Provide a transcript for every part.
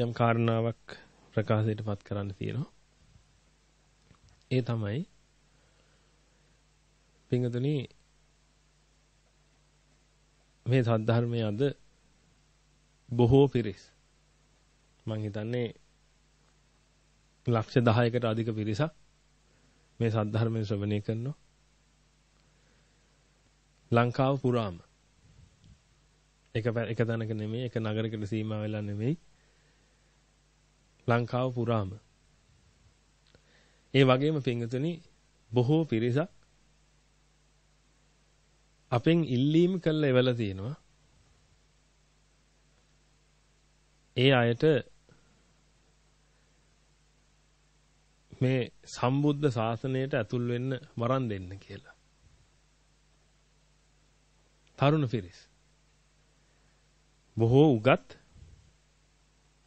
ඔබට යම් කාරණාවක් ප්‍රකාශයට පත් කරන්න තියෙනවා. ඒ තමයි පිංගුතුනි මේ සද්ධර්මයේ අද බොහෝ පිරිස්. මං හිතන්නේ ලක්ෂ 10කට අධික පිරිසක් මේ සද්ධර්මයෙන් ශ්‍රවණය කරනවා. ලංකාව පුරාම. එක එක තැනක නෙමෙයි එක නගරයකට සීමා වෙලා නෙමෙයි. ලංකාව පුරාම ඒ වගේම පින්තුනි බොහෝ පිරිසක් අපෙන් ඉල්ලීම් කළ එවලා තියෙනවා ඒ අයට මේ සම්බුද්ධ ශාසනයට ඇතුල් වෙන්න වරන් දෙන්න කියලා. තරුණ පිරිස්. බොහෝ උගත්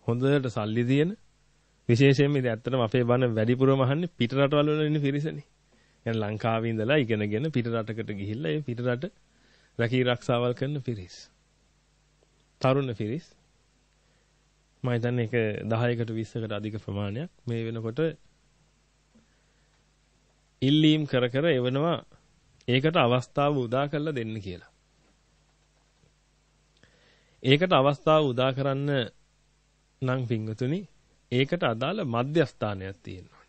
හොඳට සල්ලි දින විශේෂයෙන්ම ඉතින් ඇත්තටම අපේ බණ වැඩිපුරම අහන්නේ පිට රටවල වල ඉන්න පිරිසනේ. يعني ලංකාවේ ඉඳලා ඉගෙනගෙන පිට රටකට ගිහිල්ලා ඒ පිට රට රැකී රක්ෂාවල් කරන පිරිස්. තරුණ පිරිස්. මම හිතන්නේ ඒක 10කට 20කට අධික ප්‍රමාණයක් මේ වෙනකොට ඉල්ලීම් කර කර එවනවා ඒකට අවස්ථාව උදා කරලා දෙන්න කියලා. ඒකට අවස්ථාව උදා කරන්න නම් පිංගුතුනි ඒකට අදාළ මධ්‍යස්ථානයක් තියෙනවා.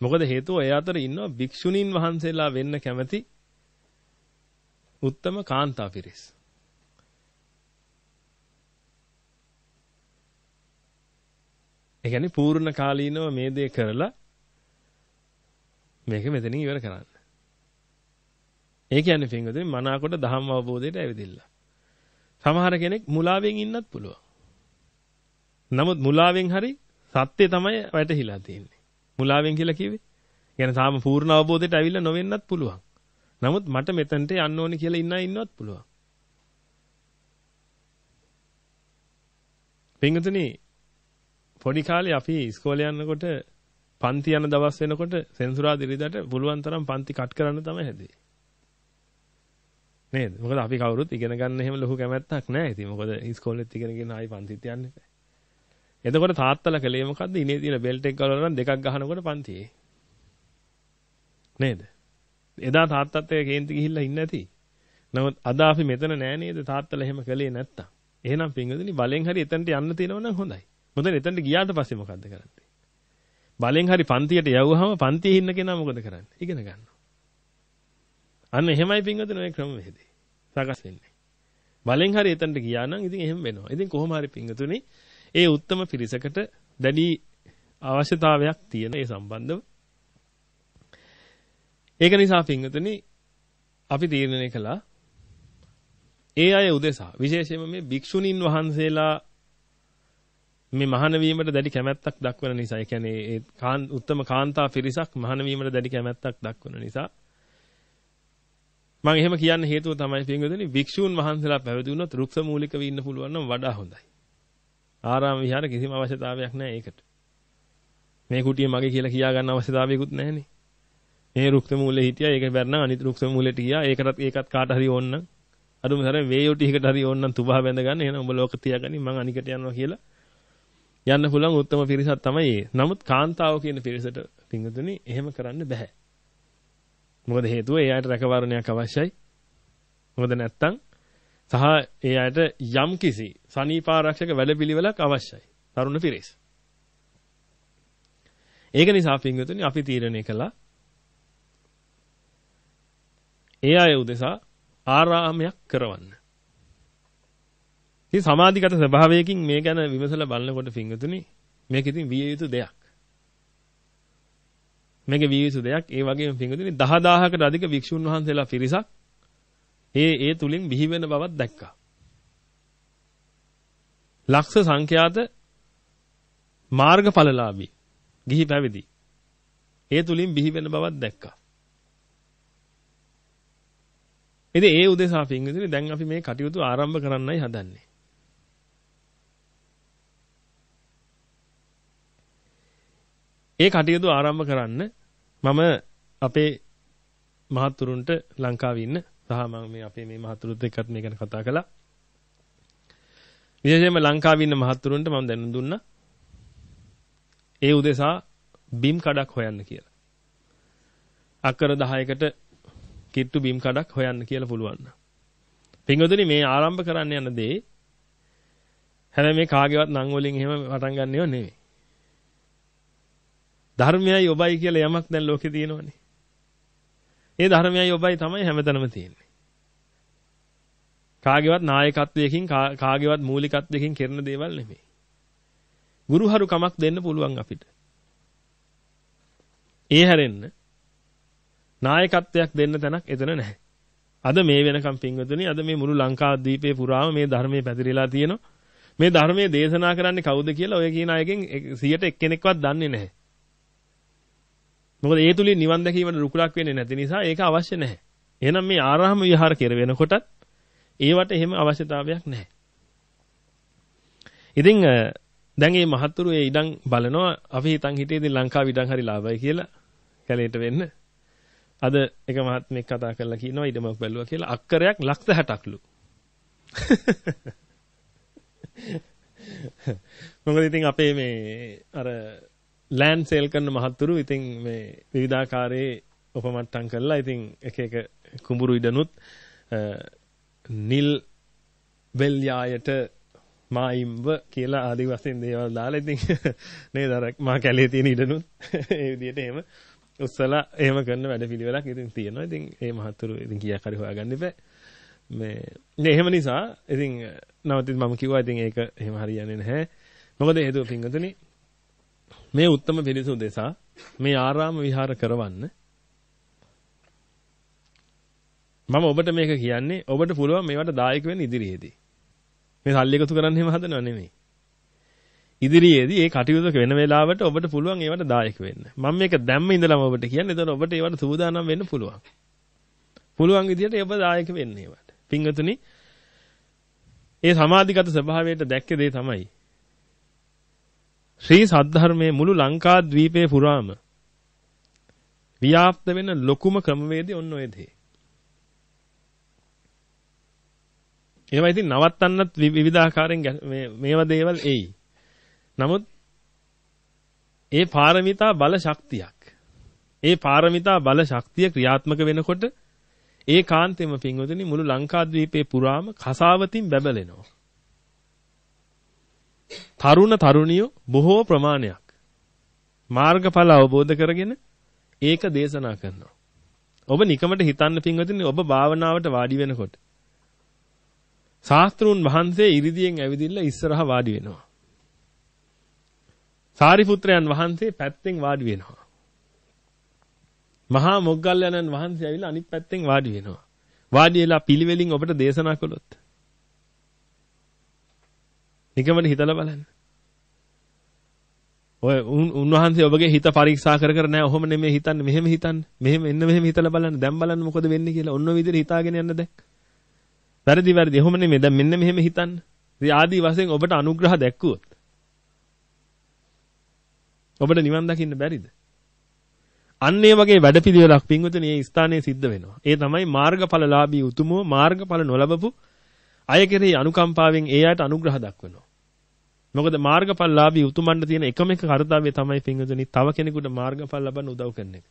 මොකද හේතුව ඒ අතර ඉන්නවා භික්ෂුණීන් වහන්සේලා වෙන්න කැමති උත්තම කාන්තා පිරිස්. ඒ කියන්නේ පූර්ණ කාලීනව මේ දේ කරලා මේක මෙතනින් ඉවර කරන්න. ඒ කියන්නේ පින්වතුනි මනාකොට ධම්ම අවබෝධයට ඇවිදින්න. සමහර කෙනෙක් මුලාවෙන් ඉන්නත් පුළුවන්. නමුත් මුලාවෙන් හරි සත්‍ය තමයි වැටහිලා තියෙන්නේ. මුලාවෙන් කියලා කිව්වේ. يعني තාම පූර්ණ අවබෝධයට ඇවිල්ලා නොවෙන්නත් පුළුවන්. නමුත් මට මෙතනට යන්න ඕනි කියලා ඉන්න ඉන්නවත් පුළුවන්. පින්වතුනි පොඩි කාලේ අපි ඉස්කෝලේ යනකොට පන්ති යන දවස් වෙනකොට සෙන්සුරාදා ඉරිදාට පුළුවන් තරම් පන්ති කට් කරන්න තමයි හැදේ. නේද? මොකද අපි කවුරුත් ඉගෙන ගන්න එහෙම ලොකු කැමැත්තක් නැහැ. ඉතින් මොකද ඉස්කෝලෙත් ඉගෙනගෙන ආයි පන්තිත් යන්නේ නැහැ. එතකොට තාත්තලා කලේ මොකද්ද? ඉනේ තියෙන බෙල්ට් එක ගලවලා දෙකක් ගහනකොට පන්තියේ. නේද? එදා තාත්තත් එක්ක කේන්ති ගිහිල්ලා ඉන්නේ නැති. නමුත් අද අපි මෙතන නෑ නේද තාත්තලා එහෙම කළේ නැත්තම්. එහෙනම් පින්වදිනි බලෙන් හරි එතනට යන්න තියෙනවනම් හොඳයි. මොකද එතනට ගියාට පස්සේ මොකද්ද කරන්නේ? බලෙන් හරි පන්තියට යවුවහම පන්තියේ ඉන්න කෙනා මොකද කරන්නේ? ඉගෙන ගන්නවා. අන්න එහෙමයි පින්වදිනි ඔය ක්‍රම වෙහෙදී. සකස් වෙන්නේ. බලෙන් හරි එතනට ගියා නම් ඉතින් එහෙම වෙනවා. ඉතින් කොහොම හරි පින්වතුනි ඒ උත්තම පිරිසකට දැඩි අවශ්‍යතාවයක් තියෙන ඒ සම්බන්ධව ඒක නිසා පින්වතුනි අපි තීරණය කළා ඒ අය උදෙසා විශේෂයෙන්ම මේ භික්ෂුණීන් වහන්සේලා මේ මහාන වීමට දැඩි කැමැත්තක් දක්වන නිසා ඒ කියන්නේ ඒ උත්තම කාන්තා පිරිසක් මහාන වීමට දැඩි කැමැත්තක් දක්වන නිසා මම එහෙම කියන්න හේතුව තමයි පින්වතුනි භික්ෂූන් වහන්සේලා පැවිදි වුණොත් රුක්ෂ මූලිකව ඉන්න පුළුවන් නම් වඩා හොඳයි. ආරාම විහාර කිසිම අවශ්‍යතාවයක් නැහැ ඒකට. මේ කුටිය මගේ කියලා කියා ගන්න අවශ්‍යතාවයකුත් නැහැනේ. මේ රුක්ෂ මූලේ හිටියා ඒක බැරනම් අනිත් රුක්ෂ මූලෙට ගියා ඒකටත් ඒකත් කාට හරි ඕන නම් අදුම තරම් වේයෝ ටිකකට හරි ඕන නම් තුබහ බැඳ ගන්න එහෙනම් උඹ ලෝක තියාගනි මං අනිකට යනවා කියලා යන්න පුළුවන් උත්තම පිරිසක් තමයි ඒ. නමුත් කාන්තාව කියන පිරිසට පිංගුතුනි එහෙම කරන්න බෑ. මොකද හේතුව ඒ අයට රැකවරණයක් අවශ්‍යයි. මොකද නැත්තම් සහ ඒ අයට යම් කිසි සනීපාරක්ෂක වැඩපිළිවෙලක් අවශ්‍යයි. තරුණ පිරිස. ඒක නිසා පිංගුතුනි අපි තීරණය කළා ඒ අය උදෙසා ආරාමයක් කරවන්න. ඉතින් සමාධිගත ස්වභාවයකින් මේ ගැන විමසලා බලනකොට පිංගුතුනි මේක ඉතින් විය යුතු දෙයක්. මේක විය යුතු දෙයක්. ඒ වගේම පිංගුතුනි 10000කට අධික වික්ෂුන් වහන්සේලා පිරිසක් ඒ ඒ තුලින් බිහි වෙන බවක් දැක්කා. ලක්ෂ සංඛ්‍යාත මාර්ගඵලලාභී ගිහි පැවිදි ඒ තුලින් බිහි වෙන බවක් දැක්කා. ඉතින් ඒ උදෙසා පින්විතනේ දැන් අපි මේ කටයුතු ආරම්භ කරන්නයි හදන්නේ. ඒ කටයුතු ආරම්භ කරන්න මම අපේ මහතුරුන්ට ලංකාවේ ඉන්න සහ මම මේ අපේ මේ මහතුරුත් එක්කත් මේ ගැන කතා කළා. විශේෂයෙන්ම ලංකාවේ ඉන්න මහත්තුරුන්ට මම දැනුම් දුන්නා. ඒ උදෙසා බිම් කඩක් හොයන්න කියලා. අක්කර 10කට කිට්ටු බිම් කඩක් හොයන්න කියලා පුළුවන්. පින්වතුනි මේ ආරම්භ කරන්න යන දේ හැබැයි මේ කාගේවත් නම් වලින් එහෙම පටන් ගන්නව නෙවෙයි. ධර්මයයි ඔබයි කියලා යමක් දැන් ලෝකේ තියෙනවනේ. ඒ ධර්මයයි ඔබයි තමයි හැමතැනම තියෙන්නේ. කාගේවත් නායකත්වයකින් කාගේවත් මූලිකත්වයකින් කරන දේවල් නෙමෙයි. ගුරුහරු කමක් දෙන්න පුළුවන් අපිට. ඒ හැරෙන්න නායකත්වයක් දෙන්න තැනක් එතන නැහැ. අද මේ වෙනකම් පින්වතුනි අද මේ මුළු ලංකාද්වීපේ පුරාම මේ ධර්මයේ පැතිරිලා තියෙනවා. මේ ධර්මයේ දේශනා කරන්නේ කවුද කියලා ඔය කියන අයගෙන් 100ට එක්කෙනෙක්වත් දන්නේ නැහැ. මොකද ඒ තුලින් නිවන් දැකීමට රුකුලක් වෙන්නේ නැති නිසා ඒක අවශ්‍ය නැහැ. එහෙනම් මේ ආරාම විහාර කෙර වෙනකොටත් ඒවට එහෙම අවශ්‍යතාවයක් නැහැ. ඉතින් දැන් මේ මහත්තුරු ඒ ඉඩම් බලනවා අපි හිතන් හිටියේ ඉතින් ලංකාව ඉඩම් හරි ලාභයි කියලා කැලේට වෙන්න. අද එක මහත්මෙක් කතා කරලා කියනවා ඉඩමක් බැලුවා කියලා අක්කරයක් ලක්ෂ 60ක්ලු. මොකද ඉතින් අපේ මේ අර ලෑන්ඩ් සේල් කරන මහත්තුරු ඉතින් මේ විවිධාකාරයේ උපමට්ටම් කරලා ඉතින් එක එක කුඹුරු ඉඩනුත් නිල් වෙල්යායට මායිම්ව කියලා ආදි වශයෙන් දේවල් දාලා ඉතින් නේද අර මා කැලේ තියෙන ඉඩනුත් ඒ විදිහට එහෙම උස්සලා එහෙම කරන වැඩපිළිවෙලක් ඉතින් තියෙනවා. ඉතින් ඒ මහත්තුරු ඉතින් කීයක් හරි හොයාගන්න ඉබේ. මේ නේ එහෙම නිසා ඉතින් නවතින් මම කිව්වා ඉතින් ඒක එහෙම හරියන්නේ නැහැ. මොකද හේතුව පින්වතුනි මේ උත්තම පිළිසු දෙසා මේ ආරාම විහාර කරවන්න මම ඔබට මේක කියන්නේ ඔබට පුළුවන් මේවට දායක වෙන්න ඉදිරියේදී. මේ සල්ලි එකතු කරන්න එහෙම හදනව නෙමෙයි. ඉදිරියේදී ඒ කටයුතු වෙන වෙලාවට ඔබට පුළුවන් ඒවට දායක වෙන්න. මම මේක දැම්ම ඉඳලම ඔබට කියන්නේ. එතකොට ඔබට ඒවට සූදානම් වෙන්න පුළුවන්. පුළුවන් විදිහට ඔබ දායක වෙන්න ඒවට. පින්වතුනි ඒ සමාධිගත ස්වභාවයට දැක්කේ දේ තමයි. ශ්‍රී සද්ධර්මයේ මුළු ලංකාද්වීපයේ පුරාම ව්‍යාප්ත වෙන ලොකුම ක්‍රමවේදය ඔන්න ඔය දේ. ඒවා ඉතින් නවත්තන්නත් විවිධාකාරයෙන් මේ මේවා දේවල් එයි. නමුත් ඒ පාරමිතා බල ශක්තියක්. ඒ පාරමිතා බල ශක්තිය ක්‍රියාත්මක වෙනකොට ඒ කාන්තෙම පින්වතුනි මුළු ලංකාද්වීපේ පුරාම කසාවතින් බැබලෙනවා. තරුණ තරුණියෝ බොහෝ ප්‍රමාණයක් මාර්ගඵල අවබෝධ කරගෙන ඒක දේශනා කරනවා. ඔබ නිකමට හිතන්න පින්වතුනි ඔබ භාවනාවට වාඩි වෙනකොට ශාස්ත්‍රුන් වහන්සේ ඉරිදියෙන් ඇවිදින්න ඉස්සරහා වාඩි වෙනවා. සාරිපුත්‍රයන් වහන්සේ පැත්තෙන් වාඩි වෙනවා. මහා මොග්ගල්ලානන් වහන්සේ ඇවිල්ලා අනිත් පැත්තෙන් වාඩි වෙනවා. වාඩි වෙලා පිළිවෙලින් ඔබට දේශනා කළොත්. නිකමට හිතලා බලන්න. ඔය උන්වහන්සේ ඔබගේ හිත පරීක්ෂා කර කර නෑ ඔහොම නෙමෙයි හිතන්නේ මෙහෙම හිතන්න. මෙහෙම එන්න මෙහෙම හිතලා බලන්න. දැන් බලන්න මොකද වෙන්නේ කියලා. ඔන්න ඔය විදිහට හිතාගෙන යන්න දැන්. වැරදි වැරදි. ඔහොම නෙමෙයි. දැන් මෙන්න මෙහෙම හිතන්න. ඉතින් ආදී වශයෙන් ඔබට අනුග්‍රහ දැක්කුවොත් ඔබට නිවන් දකින්න බැරිද? අන්න ඒ වගේ වැඩපිළිවෙලක් පින්වතුනි මේ ස්ථානයේ සිද්ධ වෙනවා. ඒ තමයි මාර්ගඵලලාභී උතුමෝ මාර්ගඵල නොලබපු අය කෙරෙහි අනුකම්පාවෙන් ඒ අයට අනුග්‍රහ දක්වනවා. මොකද මාර්ගඵලලාභී උතුමන්ට තියෙන එකම එක කාර්යය තමයි පින්වතුනි තව කෙනෙකුට මාර්ගඵල ලබන්න උදව් කරන එක.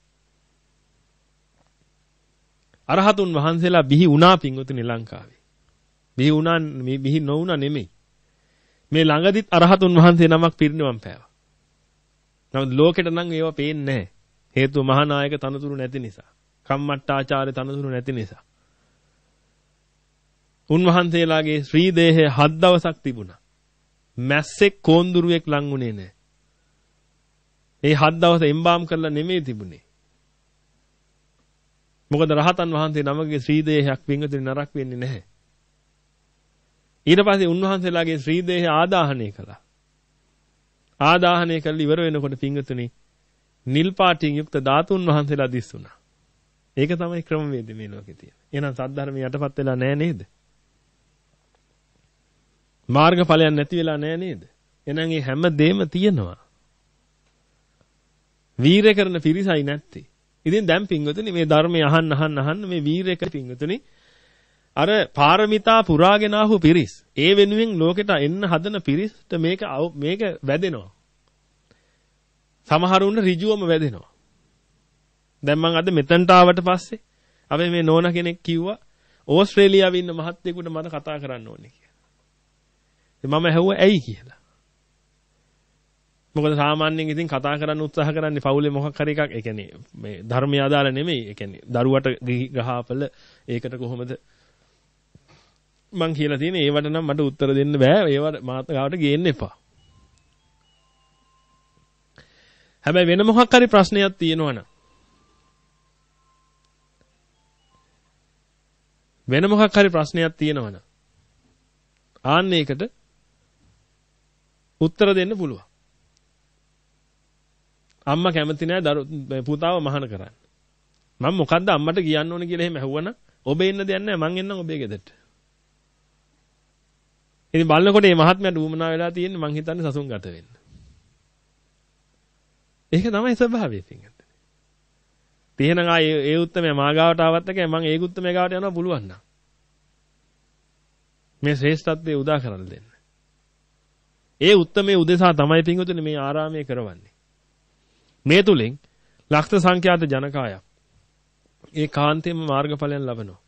අරහතුන් වහන්සේලා බිහි වුණා පින්වතුනි ලංකාවේ. බිහි වුණා බිහි නොවුණා නෙමෙයි. මේ ළඟදිත් අරහතුන් වහන්සේ නමක් පිරිනිවන් පෑවා. නමුත් ලෝකෙට නම් ඒව පේන්නේ නැහැ. හේතුව මහානායක තනතුරු නැති නිසා. කම්මට්ටාචාර්ය තනතුරු නැති නිසා. උන්වහන්සේලාගේ ශ්‍රී දේහය හත් දවසක් තිබුණා. මැස්සෙක් කෝන්දුරුවෙක් ලංුනේ නැහැ. ඒ හත් දවස් එම්බාම් කරලා නෙමෙයි තිබුණේ. මොකද රහතන් වහන්සේ නමගේ ශ්‍රී දේහයක් වින්ගතුනි නරක වෙන්නේ නැහැ. ඊට පස්සේ උන්වහන්සේලාගේ ශ්‍රී දේහය ආදාහනය කළා. ආදාහනය කරලා ඉවර වෙනකොට පින්ගතුනි නිල් පාටින් යුක්ත ධාතුන් වහන්සේලා දිස් වුණා. ඒක තමයි ක්‍රමවේද මේ ලෝකේ තියෙන. එහෙනම් සද්ධර්මයේ යටපත් වෙලා නැහැ නේද? මාර්ගඵලයක් නැති වෙලා නැහැ නේද? එහෙනම් මේ හැම දෙෙම තියෙනවා. වීරය කරන පිරිසයි නැත්තේ. ඉතින් දැන් පින්වතුනි මේ ධර්මය අහන්න අහන්න අහන්න මේ වීරය කර පින්වතුනි අර පාරමිතා පුරාගෙන ආපු පිරිස් ඒ වෙනුවෙන් ලෝකෙට එන්න හදන පිරිස්ට මේක මේක වැදෙනවා. සමහරුන්න ඍජුවම වැදෙනවා. දැන් මං අද මෙතනට ආවට පස්සේ අපි මේ නෝනා කෙනෙක් කිව්වා ඕස්ට්‍රේලියාවේ ඉන්න මහත්තයෙකුට මට කතා කරන්න ඕනේ කියලා. මම ඇහුවා ඇයි කියලා. මොකද සාමාන්‍යයෙන් ඉතින් කතා කරන්න උත්සාහ කරන්නේ පවුලේ මොකක් හරි එකක්. ඒ කියන්නේ මේ ධර්මය අදාළ නෙමෙයි. ඒ කියන්නේ දරුවට ගහපල ඒකට කොහොමද? මං කියලා තියෙන්නේ ඒවට නම් මට උත්තර දෙන්න බෑ. ඒවට මාතකාවට ගේන්න එපා. හැබැයි වෙන මොකක් හරි ප්‍රශ්නයක් තියෙනවනම් වෙන මොකක් හරි ප්‍රශ්නයක් තියෙනවනම් ආන්න ඒකට උත්තර දෙන්න පුළුවන් අම්මා කැමති නෑ පුතාව මහාන කරන්න. මම මොකද්ද අම්මට කියන්න ඕනේ කියලා එහෙම ඇහුවනම් ඔබ එන්න දෙයක් නෑ මං එන්නම් ඔබේ ගෙදරට. ඉතින් බලනකොට මේ මහත්මයාට උවමනා වෙලා තියෙන්නේ මං හිතන්නේ සසුන් ගත වෙන්න. ඒක තමයි ස්වභාවය පිටින්. තේහෙනම් ආ ඒ උත්තරමයා මාගාවට ආවත් එකයි මං ඒ උත්තරමයා ගාවට යනවා පුළුවන් නම්. මේ ශ්‍රේෂ්ඨත්වයේ උදා කරලා දෙන්න. ඒ උත්තරමේ උදෙසා තමයි පින්වතුනි මේ ආරාමය කරවන්නේ. මේ තුලින් ලක්ෂ සංඛ්‍යාත ජනකායක් ඒ කාන්තේම මාර්ගඵලයන් ලබනවා.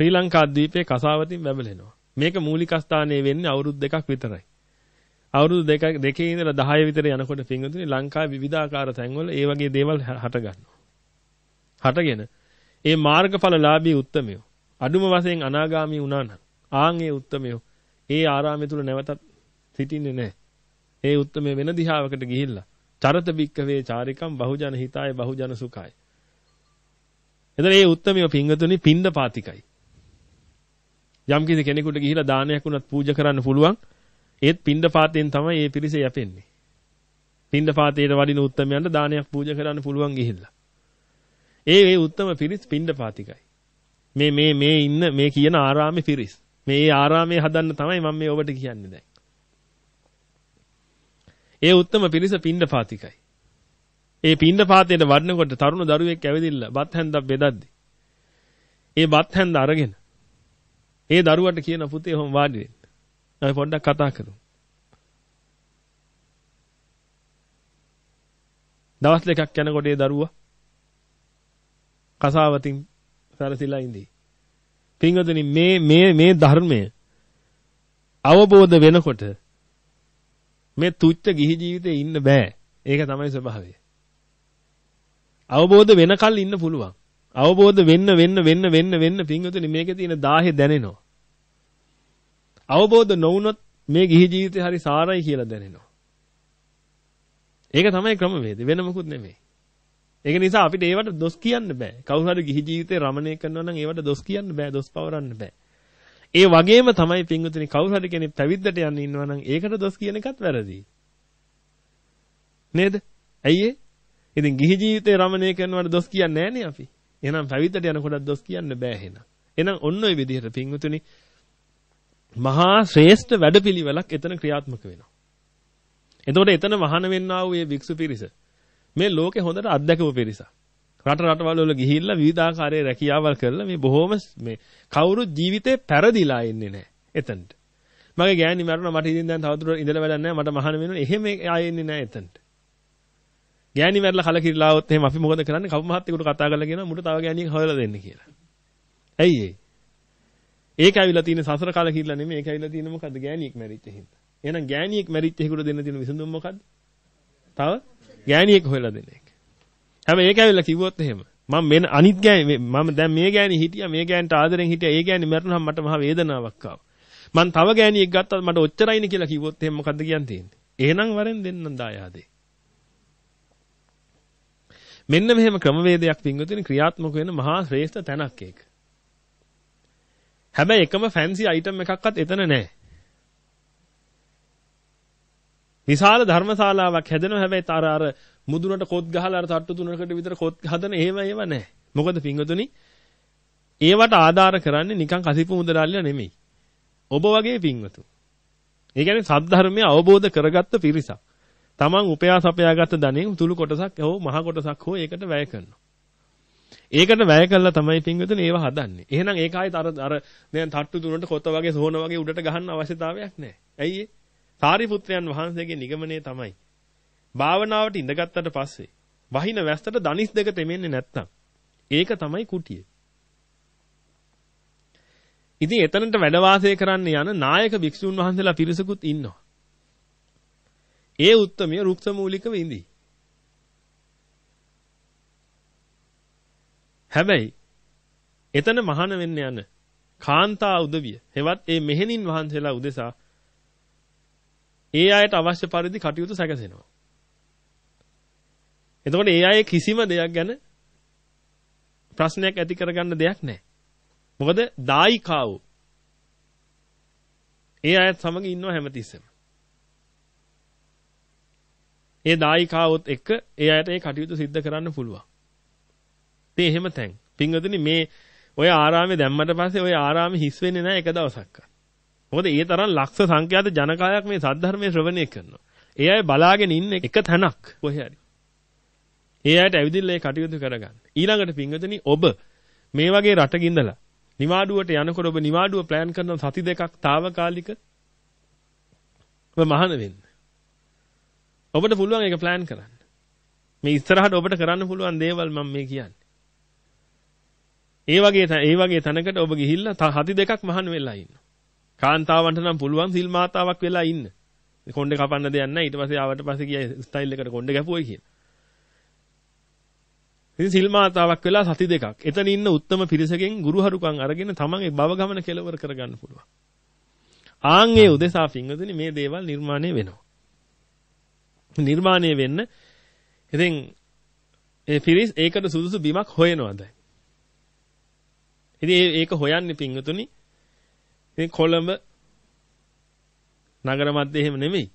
ශ්‍රී ලංකා ද්වීපයේ කසාවතින් බැබලෙනවා. මේක මූලික ස්ථානයේ වෙන්නේ අවුරුදු දෙකක් විතරයි. අවුරුදු දෙක දෙකේ ඉඳලා 10 විතර යනකොට පින්වතුනි ලංකාවේ විවිධාකාර තැන්වල ඒ වගේ දේවල් හට ගන්නවා. හටගෙන ඒ මාර්ගඵලලාභී උත්තමයෝ අඩුම වශයෙන් අනාගාමී වුණා නම් ආන් ඒ උත්තමයෝ ඒ ආරාමය තුල නැවතත් සිටින්නේ නැහැ. ඒ උත්තමය වෙන දිහාවකට ගිහිල්ලා චරත බික්කවේ චාරිකම් බහුජන හිතාය බහුජන සුඛාය. එතන මේ උත්තමිය පිංගතුනි පින්ඳ පාතිකයි. යම් කිසි කෙනෙකුට ගිහිලා දානයක් උනත් පූජා කරන්න පුළුවන්. ඒත් පින්ඳ පාතෙන් තමයි මේ පිරිස යැපෙන්නේ. පින්ඳ පාතේට වඩින උත්තමයන්ට දානයක් පූජා කරන්න පුළුවන් ගිහිල්ලා. ඒ ඒ උත්තම පිරිස් පින්ඳ පාතිකයි. මේ මේ මේ ඉන්න මේ කියන ආරාමේ පිරිස්. මේ ආරාමයේ හදන්න තමයි මම මේ ඔබට කියන්නේ දැන්. ඒ උත්තම පිරිස පින්ඩපාතිකයි. ඒ පින්ඩපාතයට වඩනකොට තරුණ දරුවෙක් ඇවිදින්න බත් හැන්දක් බෙදද්දි. ඒ බත් හැන්ද අරගෙන ඒ දරුවට කියන පුතේ හොම් වාඩි වෙන්න. අපි පොඩ්ඩක් කතා කරමු. දවස් දෙකක් යනකොට ඒ දරුවා කසාවතින් සරසිලා ඉඳී. පින්වතුනි මේ මේ මේ ධර්මය අවබෝධ වෙනකොට මේ තුච්ච ගිහි ජීවිතේ ඉන්න බෑ. ඒක තමයි ස්වභාවය. අවබෝධ වෙනකල් ඉන්න පුළුවන්. අවබෝධ වෙන්න වෙන්න වෙන්න වෙන්න වෙන්න පින්වතුනි මේකේ තියෙන 1000 දැනෙනවා. අවබෝධ නොවුනොත් මේ ගිහි ජීවිතේ හරි සාරයි කියලා දැනෙනවා. ඒක තමයි ක්‍රමවේද වෙන මොකුත් නෙමෙයි. ඒක නිසා අපිට ඒවට දොස් කියන්න බෑ. කවුරු හරි ගිහි ජීවිතේ රමණය කරනවා නම් ඒවට දොස් කියන්න බෑ. දොස් පවරන්න බෑ. ඒ වගේම තමයි පින්වතුනි කවුරු හරි කෙනෙක් පැවිද්දට යන්න ඉන්නවා නම් ඒකට දොස් කියන එකත් වැරදි. නේද? ඇයි ඒ? ඉතින් ගිහි ජීවිතේ රමණය කරනවට දොස් කියන්නේ නැහනේ අපි. එහෙනම් පැවිද්දට යනකොටත් දොස් කියන්න බෑ එහෙනම්. එහෙනම් ඔන්න ඔය විදිහට පින්වතුනි මහා ශ්‍රේෂ්ඨ වැඩපිළිවෙලක් එතන ක්‍රියාත්මක වෙනවා. එතකොට එතන වහන වෙන්නා වූ මේ වික්ෂු පිරිස මේ ලෝකේ හොඳට අත්දැකපු පිරිසක්. රට රටවල් වල ගිහිල්ලා විවිධාකාරයේ රැකියාවල් කරලා මේ බොහොම මේ කවුරුත් ජීවිතේ පෙරදිලා ඉන්නේ නැහැ එතනට. මගේ ගෑණි මරුණා මට ඉතින් දැන් තවදුරටත් ඉඳලා වැඩක් නැහැ මට මහාන වෙනවා. එහෙම ආයෙ එන්නේ නැහැ එතනට. ගෑණි මැරලා කලකිරිලා આવොත් එහෙම අපි මොකද කරන්නේ? කවු මහත්තයෙකුට කතා කරලා කියනවා මුට තව ගෑණියෙක් හොයලා දෙන්න කියලා. ඇයි ඒ? ඒක ඇවිල්ලා තියෙන සසර කලකිරිලා නෙමෙයි ඒක ඇවිල්ලා තියෙන මොකද්ද? ගෑණියෙක් මැරිච්ච හින්දා. එහෙනම් ගෑණියෙක් මැරිච්ච එකකට දෙන්න තියෙන විසඳුම මොකද්ද? තව ගෑණියෙක් හොයලා දෙන එක. හැබැයි ඒක ඇවිල්ලා කිව්වොත් එහෙම මම මෙන්න අනිත් ගෑණි මම දැන් මේ ගෑණි හිටියා මේ ගෑණිට ආදරෙන් හිටියා ඒ ගෑණි මැරුණාම මට මහ වේදනාවක් ආවා. මං තව ගෑණියෙක් ගත්තත් මට ඔච්චරයිනේ කියලා කිව්වොත් එහෙම මොකද්ද කියන්න තියෙන්නේ? එහෙනම් වරෙන් දෙන්නම් දායාදේ. මෙන්න මෙහෙම ක්‍රමවේදයක් පින්වතුනි ක්‍රියාත්මක වෙන මහා ශ්‍රේෂ්ඨ තැනක් ඒක. හැබැයි එකම ෆැන්සි අයිටම් එකක්වත් එතන නැහැ. විශාල ධර්මශාලාවක් හැදෙනවා හැබැයි තර අර මුදුනට කොත් ගහලා අර තට්ටු තුනකට විතර කොත් හදන ඒව ඒව නැහැ. මොකද පින්වතුනි ඒවට ආධාර කරන්නේ නිකන් කසිපු මුදලාලිලා නෙමෙයි. ඔබ වගේ පින්වතු. ඒ කියන්නේ සද්ධර්මය අවබෝධ කරගත්ත පිරිසක්. Taman උපයා සපයාගත්ත ධනෙන් තුළු කොටසක් හෝ මහ කොටසක් හෝ ඒකට වැය කරනවා. ඒකට වැය කළා තමයි පින්විතනේ ඒව හදන්නේ. එහෙනම් ඒක ආයෙත් අර අර දැන් තට්ටු තුනට කොත වගේ සෝන වගේ උඩට ගහන්න අවශ්‍යතාවයක් නැහැ. ඇයි ඒ? සාරිපුත්‍රයන් වහන්සේගේ නිගමනය තමයි. භාවනාවට ඉඳගත්තට පස්සේ වහින වැස්සට දනිස් දෙක තෙමෙන්නේ නැත්තම් ඒක තමයි කුටිය. ඉතින් එතනට වැඩ වාසය කරන්න යන නායක භික්ෂුන් වහන්සේලා පිරිසකුත් ඉන්නවා. ඒ උත්තමිය රුක්ෂ මූලිකව ඉඳී. හැබැයි එතන මහාන වෙන්න යන කාන්තා උදවිය හෙවත් ඒ මෙහෙණින් වහන්සේලා උදෙසා ඒ අයට අවශ්‍ය පරිදි කටයුතු සැකසෙනවා. එතකොට ඒ අය කිසිම දෙයක් ගැන ප්‍රශ්නයක් ඇති කරගන්න දෙයක් නැහැ. මොකද දායිකාවෝ ඒ අයත් සමග ඉන්නවා හැමතිස්සෙම. ඒ දායිකාවොත් එක්ක ඒ අයට ඒ කටයුතු සිද්ධ කරන්න පුළුවන්. ඉතින් එහෙම තැන්. පින්වතුනි මේ ඔය ආරාමේ දැම්මට පස්සේ ඔය ආරාමේ හිස් වෙන්නේ නැහැ එක දවසක්. මොකද ඒ තරම් ලක්ෂ සංඛ්‍යාත ජනකායක් මේ සද්ධර්මයේ ශ්‍රවණය කරනවා. ඒ අය බලාගෙන ඉන්නේ එක තැනක් කොහේ හරි. ඒ අයට ඇවිදින්න ඒ කටයුතු කරගන්න. ඊළඟට පින්වතුනි ඔබ මේ වගේ රටක ඉඳලා නිවාඩුවට යනකොට ඔබ නිවාඩුව ප්ලෑන් කරන සති දෙකක් తాවකාලික ඔබ මහාන වෙන්න. ඔබට පුළුවන් ඒක ප්ලෑන් කරන්න. මේ ඉස්සරහට ඔබට කරන්න පුළුවන් දේවල් මම මේ කියන්නේ. ඒ වගේ ඒ වගේ තැනකට ඔබ ගිහිල්ලා හති දෙකක් මහාන වෙලා ඉන්න. කාන්තාවන්ට නම් පුළුවන් සිල් මාතාවක් වෙලා ඉන්න. කොණ්ඩේ කපන්න දෙයක් නැහැ. ඊට පස්සේ ආවට පස්සේ ගියා ස්ටයිල් එකට කොණ්ඩේ ගැපුවයි කියන. ඉතින් සිල් මාතාවක් වෙලා සති දෙකක්. එතන ඉන්න උත්තම පිරිසකින් ගුරුහරුකම් අරගෙන තමන්ගේ භව ගමන කෙලවර කරගන්න පුළුවන්. ආන්ගේ උදෙසා පින්වතුනි මේ දේවල් නිර්මාණය වෙනවා. නිර්මාණය වෙන්න ඉතින් ඒ පිරිස් ඒකට සුදුසු බිමක් හොයනවා දැන්. ඉතින් ඒක හොයන්නේ පින්වතුනි ඉතින් කොළඹ නගර මැද්දේ එහෙම නෙමෙයි.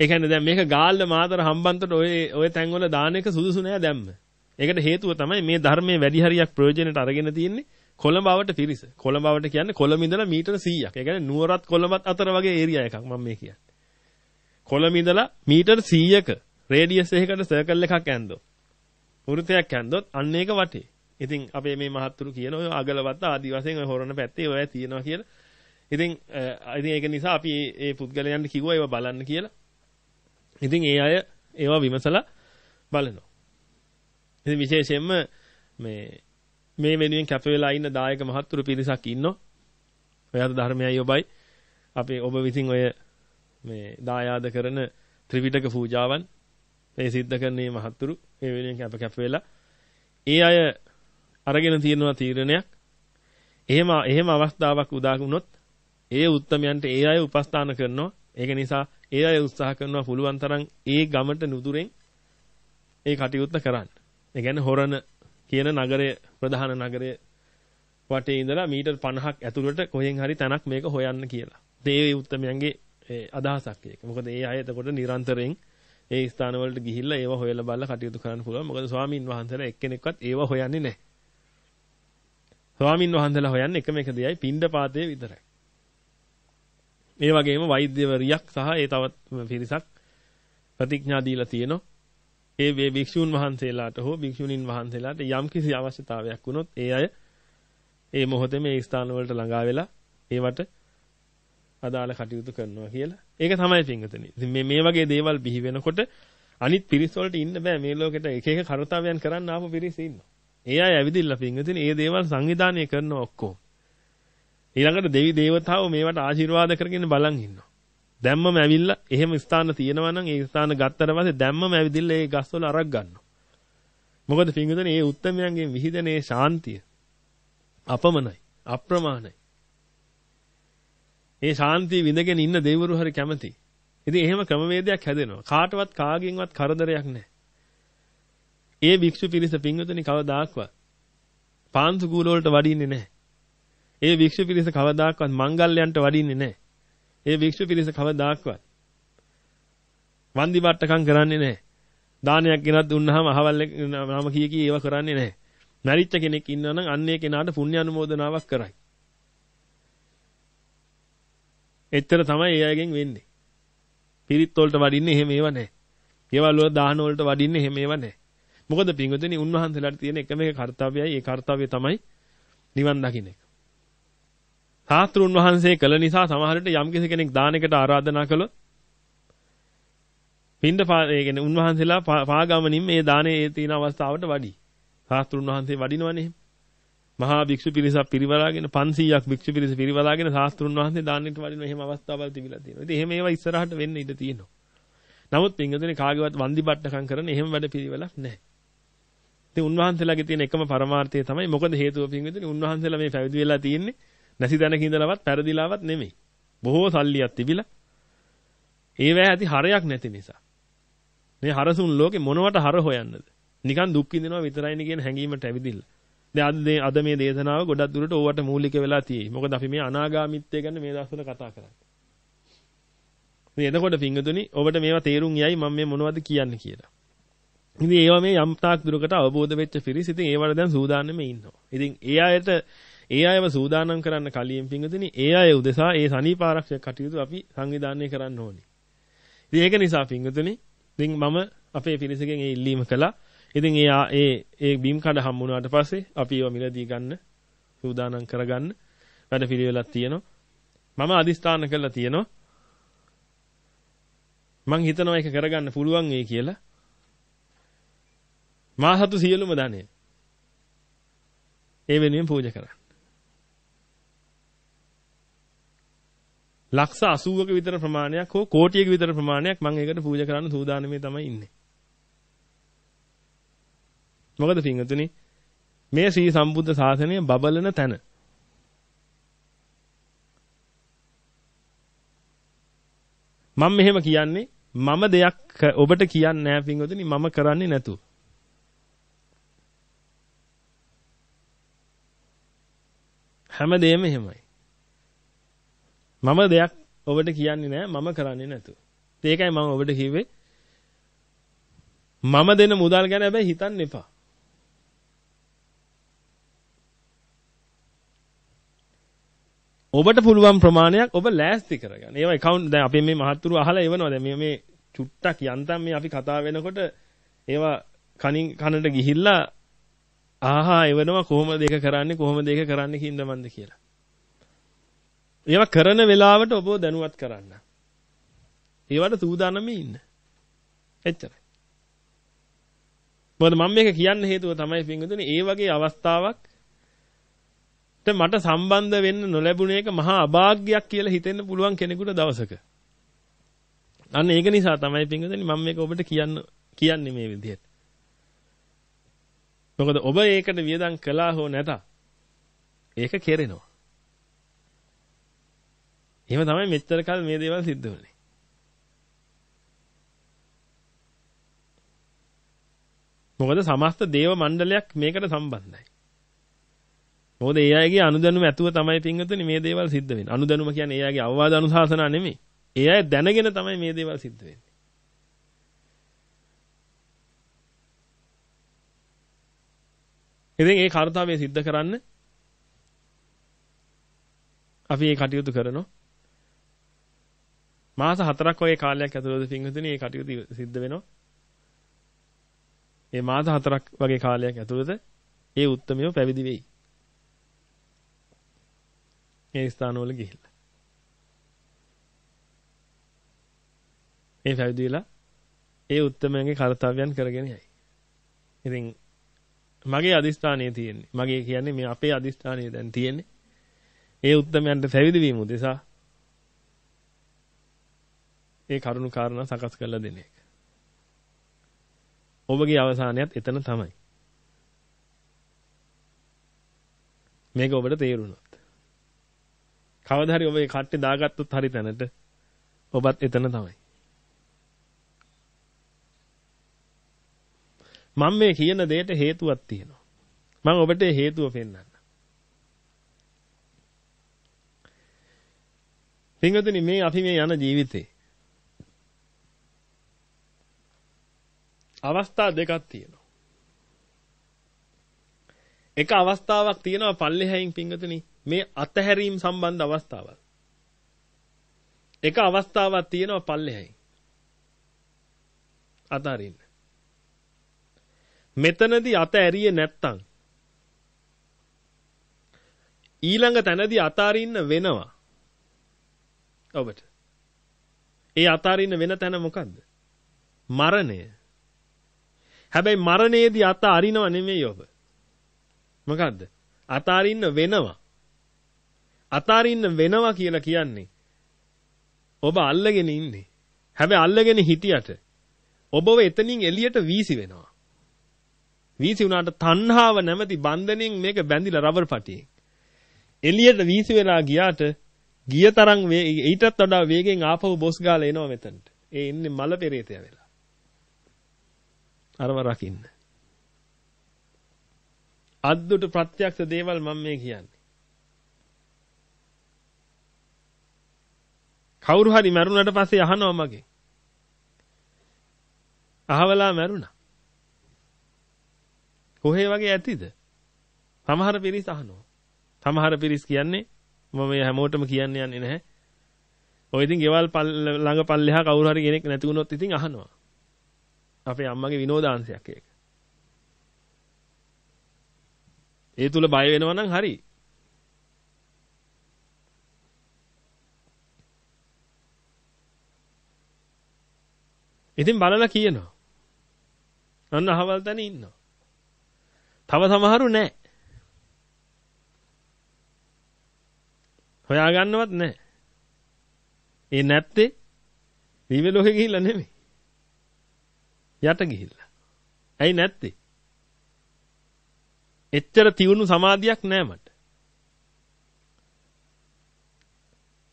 ඒ කියන්නේ දැන් මේක ගාල්ල මාතර හම්බන්තොට ඔය ඔය තැන්වල දාන එක සුදුසු නෑ දැම්ම. ඒකට හේතුව තමයි මේ ධර්මයේ වැඩි හරියක් ප්‍රයෝජනට අරගෙන තියෙන්නේ කොළඹවට පිරිස. කොළඹවට කියන්නේ කොළඹ ඉඳලා මීටර 100ක්. ඒ කියන්නේ නුවරත් කොළඹත් අතර වගේ ඒරියා එකක් මම මේ කියන්නේ. කොළඹ ඉඳලා මීටර 100ක රේඩියස් එකකට සර්කල් එකක් ඇන්දොත්. වෘතයක් ඇන්දොත් අන්න ඒක වටේ. ඉතින් අපේ මේ මහත්තුරු කියන ඔය අගලවත්ත ආදි වශයෙන් ඔය හොරණ පැත්තේ ඔය තියෙනවා කියලා. ඉතින් ඉතින් ඒක නිසා අපි මේ පුද්ගලයන්ට කිව්වා ඒව බලන්න කියලා. ඉතින් ඒ අය ඒවා විමසලා බලනවා. ඉතින් විශේෂයෙන්ම මේ මේ වෙනුවෙන් කැප වෙලා ඉන්න දායක මහත්තුරු පිරිසක් ඉන්නවා. ඔයාට ධර්මයයි ඔබයි අපේ ඔබ විසින් ඔය මේ දායාද කරන ත්‍රිවිධක පූජාවන් මේ සිද්ධ කරන මේ මහත්තුරු මේ වෙනුවෙන් කැප කැප වෙලා ඒ අය අරගෙන තියෙනවා තීරණයක්. එහෙම එහෙම අවස්ථාවක් උදා වුණොත් ඒ උත්තමයන්ට ඒ අය උපස්ථාන කරනවා. ඒක නිසා ඒ අය උත්සාහ කරනවා පුළුවන් තරම් ඒ ගමට නුදුරෙන් ඒ කටයුත්ත කරන්න. ඒ කියන්නේ හොරණ කියන නගරය ප්‍රධාන නගරය වටේ ඉඳලා මීටර් 50ක් ඇතුළට කොහෙන් හරි තැනක් මේක හොයන්න කියලා. ඒ උත්තමයන්ගේ අදහසක් ඒක. මොකද ඒ අය එතකොට නිරන්තරයෙන් ඒ ස්ථානවලට ගිහිල්ලා ඒව හොයලා බලලා කටයුතු කරන්න පුළුවන්. මොකද ස්වාමින් වහන්සේලා එක්කෙනෙක්වත් ඒව හොයන්නේ නැහැ. ස්වාමින් වහන්සේලා හොයන්නේ එකම එක දෙයයි පින්ඩ විතරයි. ඒ වගේම වෛද්‍යවරියක් සහ ඒ තවත් පිරිසක් ප්‍රතිඥා දීලා තියෙනවා. ඒ වේ භික්ෂුන් වහන්සේලාට හෝ භික්ෂුණීන් වහන්සේලාට යම්කිසි අවශ්‍යතාවයක් වුණොත් ඒ අය ඒ මොහොතේ මේ ස්ථාන වලට ළඟා වෙලා ඒවට අදාළ කටයුතු කරනවා කියලා. ඒක තමයි පින්වතුනි. ඉතින් මේ මේ වගේ දේවල් බිහි වෙනකොට අනිත් පිරිස් වලට ඉන්න බෑ මේ ලෝකෙට එක එක කර්තව්‍යයන් කරන්න ආපු පිරිස් ඉන්නවා. ඒ අය ඇවිදින්න පින්වතුනි ඒ දේවල් සංවිධානය කරනවා ඔක්කොම. ඊළඟට දෙවි දේවතාවෝ මේවට ආශිර්වාද කරගෙන බලන් ඉන්නවා. දැම්මම ඇවිල්ලා එහෙම ස්ථාන තියෙනවා නම් ඒ ස්ථාන ගත්තට පස්සේ දැම්මම ඇවිදින්න ඒ ගස්වල අරක් ගන්නවා. මොකද පින්වතුනි මේ උත්තමයන්ගෙන් විහිදෙන ඒ ශාන්තිය අපමණයි අප්‍රමාණයි. ඒ ශාන්තිය විඳගෙන ඉන්න දෙවිවරු හරි කැමති. ඉතින් එහෙම ක්‍රමවේදයක් හැදෙනවා. කාටවත් කාගෙන්වත් කරදරයක් නැහැ. ඒ භික්ෂු පිරිස පින්වතුනි කවදාක්වත් පාන්සු කූල වලට වඩින්නේ නැහැ. ඒ භික්ෂු පිරිස කවදාක්වත් මංගල්‍යයන්ට වඩින්නේ නැහැ. ඒ භික්ෂු පිරිස කවදාක්වත් වන්දි වට්ටකම් කරන්නේ නැහැ. දානයක් ගෙනත් දුන්නාම අහවල් නම කී කී ඒව කරන්නේ නැහැ. මැරිච්ච කෙනෙක් ඉන්නවනම් අන්න ඒ කෙනාට පුණ්‍ය අනුමෝදනාවක් කරයි. එච්චර තමයි ඒ අයගෙන් වෙන්නේ. පිරිත් වලට වඩින්නේ එහෙම ඒවා නැහැ. ඒවල් වල දාන වලට වඩින්නේ එහෙම ඒවා නැහැ. මොකද පින්වතුනි උන්වහන්සේලාට තියෙන එකම එක කාර්යයයි ඒ කාර්යය තමයි නිවන් දකින්න එක. සාස්ත්‍රුන් වහන්සේ කළ නිසා සමහරට යම් කෙනෙක් දානයකට ආරාධනා කළොත් පින්ඩ ඒ කියන්නේ උන්වහන්සේලා පාගමනින් මේ දානේ තියෙන අවස්ථාවට වඩි. සාස්ත්‍රුන් වහන්සේ වඩිනවනේ එහෙම. මහා භික්ෂු පිරිසක් පිරිවලාගෙන 500ක් භික්ෂු පිරිස පිරිවලාගෙන සාස්ත්‍රුන් වහන්සේ දාන්නෙට වඩින එහෙම අවස්ථාවල් තිබිලා තියෙනවා. ඉතින් එහෙම ඒවා ඉස්සරහට වෙන්න ඉඩ තියෙනවා. නමුත් පින්ගදෙනේ කාගේවත් වන්දි බට්ටකම් කරන එහෙම වැඩ පිළිවෙලක් නැහැ. ඉතින් උන්වහන්සේලාගේ තියෙන එකම පරමාර්ථය තමයි මොකද හේතුව පින්ගදෙනේ උන්වහන්සේලා මේ පැවිදි වෙලා තියෙන්නේ නැසි දැනක ඉඳලවත් පෙරදිලාවත් නෙමෙයි. බොහෝ සල්ලියක් තිබිලා ඒවැ ඇති හරයක් නැති නිසා. මේ හරසුන් ලෝකේ මොනවට හර හොයන්නද? නිකන් දුක් විඳිනවා විතරයිනේ කියන හැඟීමට ඇවිදින්න. දැන් අද මේ දේශනාව ගොඩක් දුරට ඕවට මූලික වෙලා තියෙයි. මොකද අපි මේ අනාගාමිත්වය ගැන මේ දවස්වල කතා කරන්නේ. ඉතින් එතකොට පිංගුතුනි ඔබට මේවා තේරුම් යයි මම මේ මොනවද කියන්නේ කියලා. ඉතින් ඒවා මේ යම් තාක් දුරකට අවබෝධ වෙච්ච පිරිස ඉතින් ඒවට දැන් සූදානම්ම ඉන්නවා. ඉතින් ඒ අයට ඒ අයව සූදානම් කරන්න කලින් පිංගුතුනි ඒ අය උදෙසා ඒ සනීප ආරක්ෂක කටයුතු අපි සංවිධානය කරන්න ඕනේ. ඉතින් ඒක නිසා පිංගුතුනි ඉතින් මම අපේ පිරිසගෙන් ඒ ඉල්ලීම කළා. ඉතින් ඒ ඒ ඒ බීම් කඩ හම්බුනාට පස්සේ අපි ඒවා මිලදී ගන්න සූදානම් කරගන්න වැඩ පිළිවෙලක් තියෙනවා. මම අදිස්ථාන කළා තියෙනවා. මං හිතනවා ඒක කරගන්න පුළුවන් වෙයි කියලා. මා සතු සියලුම ධනෙ ඒ වෙනුවෙන් පූජා කරන්න. ලක්ෂ 80ක විතර ප්‍රමාණයක් හෝ කෝටියක විතර ප්‍රමාණයක් මම ඒකට පූජා කරන්න සූදානම්ේ තමයි ඉන්නේ. මොකද පින්වතුනි මේ ශ්‍රී සම්බුද්ධ ශාසනය බබලන තැන. මම මෙහෙම කියන්නේ මම දෙයක් ඔබට කියන්නේ නැහැ පින්වතුනි මම කරන්නේ නැතුව. හැමදේම එහෙමයි. මම දෙයක් ඔබට කියන්නේ නැහැ මම කරන්නේ නැතුව. ඒකයි මම ඔබට කිව්වේ මම දෙන මුදල් ගැන හැබැයි හිතන්න එපා. ඔබට පුළුවන් ප්‍රමාණයක් ඔබ ලෑස්ති කරගන්න. ඒවා account දැන් අපි මේ මහත්තුරු අහලා එවනවා. දැන් මේ මේ චුට්ටක් යන්තම් මේ අපි කතා වෙනකොට ඒවා කනින් කනට ගිහිල්ලා ආහා එවනවා කොහොමද ඒක කරන්නේ කොහොමද ඒක කරන්නේ කින්දමන්ද කියලා. ඒවා කරන වෙලාවට ඔබව දැනුවත් කරන්න. ඒවට සූදානම්ම ඉන්න. එච්චරයි. මොකද මම මේක කියන්න හේතුව තමයි පින්වතුනි ඒ වගේ අවස්ථාවක් මට සම්බන්ධ වෙන්න නොලැබුණ එක මහා අභාග්‍යයක් කියලා හිතෙන්න පුළුවන් කෙනෙකුට දවසක. අන්න ඒක නිසා තමයි පින්වතුනි මම මේක ඔබට කියන්න කියන්නේ මේ විදිහට. මොකද ඔබ ඒකට වියදම් කළා හෝ නැත. ඒක කෙරෙනවා. එහෙම තමයි මෙච්චර කල් මේ දේවල් සිද්ධ වුනේ. මොකද සමස්ත දේව මණ්ඩලයක් මේකට සම්බන්ධයි. මොකද ඒ අයගේ අනුදැනුම ඇතුව තමයි පින්වතුනි මේ දේවල් සිද්ධ වෙන්නේ. අනුදැනුම කියන්නේ ඒ අයගේ අවවාද අනුශාසනා නෙමෙයි. ඒ අය දැනගෙන තමයි මේ දේවල් සිද්ධ වෙන්නේ. ඉතින් ඒ කාර්යතාවය සිද්ධ කරන්න අපි මේ කටයුතු කරනවා. මාස 4ක් වගේ කාලයක් ඇතුළත පින්වතුනි මේ කටයුතු සිද්ධ වෙනවා. මේ මාස 4ක් වගේ කාලයක් ඇතුළත ඒ උත්තරමියෝ පැවිදි වෙයි. ඒ ස්ථානවල ගිහිල්ලා. ඒ පැවිදි වෙලා ඒ උත්තරමයන්ගේ කාර්යයන් කරගෙන යයි. ඉතින් මගේ අදිස්ථානයේ තියෙන්නේ. මගේ කියන්නේ මේ අපේ අදිස්ථානයේ දැන් තියෙන්නේ. ඒ උත්තරමයන්ට පැවිදි වීම උදෙසා ඒ කරුණු කාරණා සකස් කරලා දෙන එක. ඔබගේ අවසානයත් එතන තමයි. මේක ඔබට තේරුණොත්. කවදා හරි ඔබ මේ කට්ටේ දාගත්තොත් හරි තැනට ඔබත් එතන තමයි. මම මේ කියන දෙයට හේතුවක් තියෙනවා. මම ඔබට හේතුව පෙන්නන්න. පින්වතුනි මේ අපි මේ යන ජීවිතේ අවස්ථා දෙකක් තියෙනවා. එක අවස්ථාවක් තියෙනවා පල්ලෙහැයින් පිංගතුනි මේ අතහැරීම් සම්බන්ධ අවස්ථාවල්. එක අවස්ථාවක් තියෙනවා පල්ලෙහැයින්. අතාරින්න. මෙතනදී අත ඇරියේ නැත්තම් ඊළඟ තැනදී අතාරින්න වෙනවා. ඔබට. ඒ අතාරින්න වෙන තැන මොකද්ද? මරණය. හැබැයි මරණයේදී අත අරිනව නෙමෙයි ඔබ. මොකද්ද? අතාරින්න වෙනවා. අතාරින්න වෙනවා කියලා කියන්නේ ඔබ අල්ලගෙන ඉන්නේ. හැබැයි අල්ලගෙන හිටියට ඔබව එතනින් එළියට වීසි වෙනවා. වීසි වුණාට තණ්හාව නැමැති බන්ධනෙන් මේක බැඳිලා රබර් පටියෙන්. එළියට වීසි වෙලා ගියාට ගිය තරම් ඊටත් වඩා වේගෙන් ආපහු බොස් ගාලා එනවා මෙතනට. ඒ ඉන්නේ මල පෙරේතය වෙලා. අරව රකින්න. අද්දුට ප්‍රත්‍යක්ෂ දේවල් මම මේ කියන්නේ. කවුරු හරි මැරුණාට පස්සේ අහනවා මගෙන්. අහවලා මැරුණා. කොහේ වගේ ඇතිද? සමහර පිරිස් අහනවා. සමහර පිරිස් කියන්නේ මම මේ හැමෝටම කියන්න යන්නේ නැහැ. ඔය ඉතින් ගෙවල් ළඟ පල්ලෙහා කවුරු හරි කෙනෙක් නැති වුණොත් ඉතින් අහනවා. අපේ අම්මගේ විනෝදාංශයක් ඒක. ඒ තුල බය වෙනවා නම් හරි. ඉතින් බලලා කියනවා. අන්න අහවල් තැන ඉන්නවා. තව සමහරු නැහැ. හොයාගන්නවත් නැහැ. ඒ නැත්තේ දිව්‍ය ලෝකෙ ගිහිල්ලා නෙමෙයි. යට ගිහිල්ලා. ඇයි නැත්තේ? එච්චර තියුණු සමාධියක් නැහැ මට.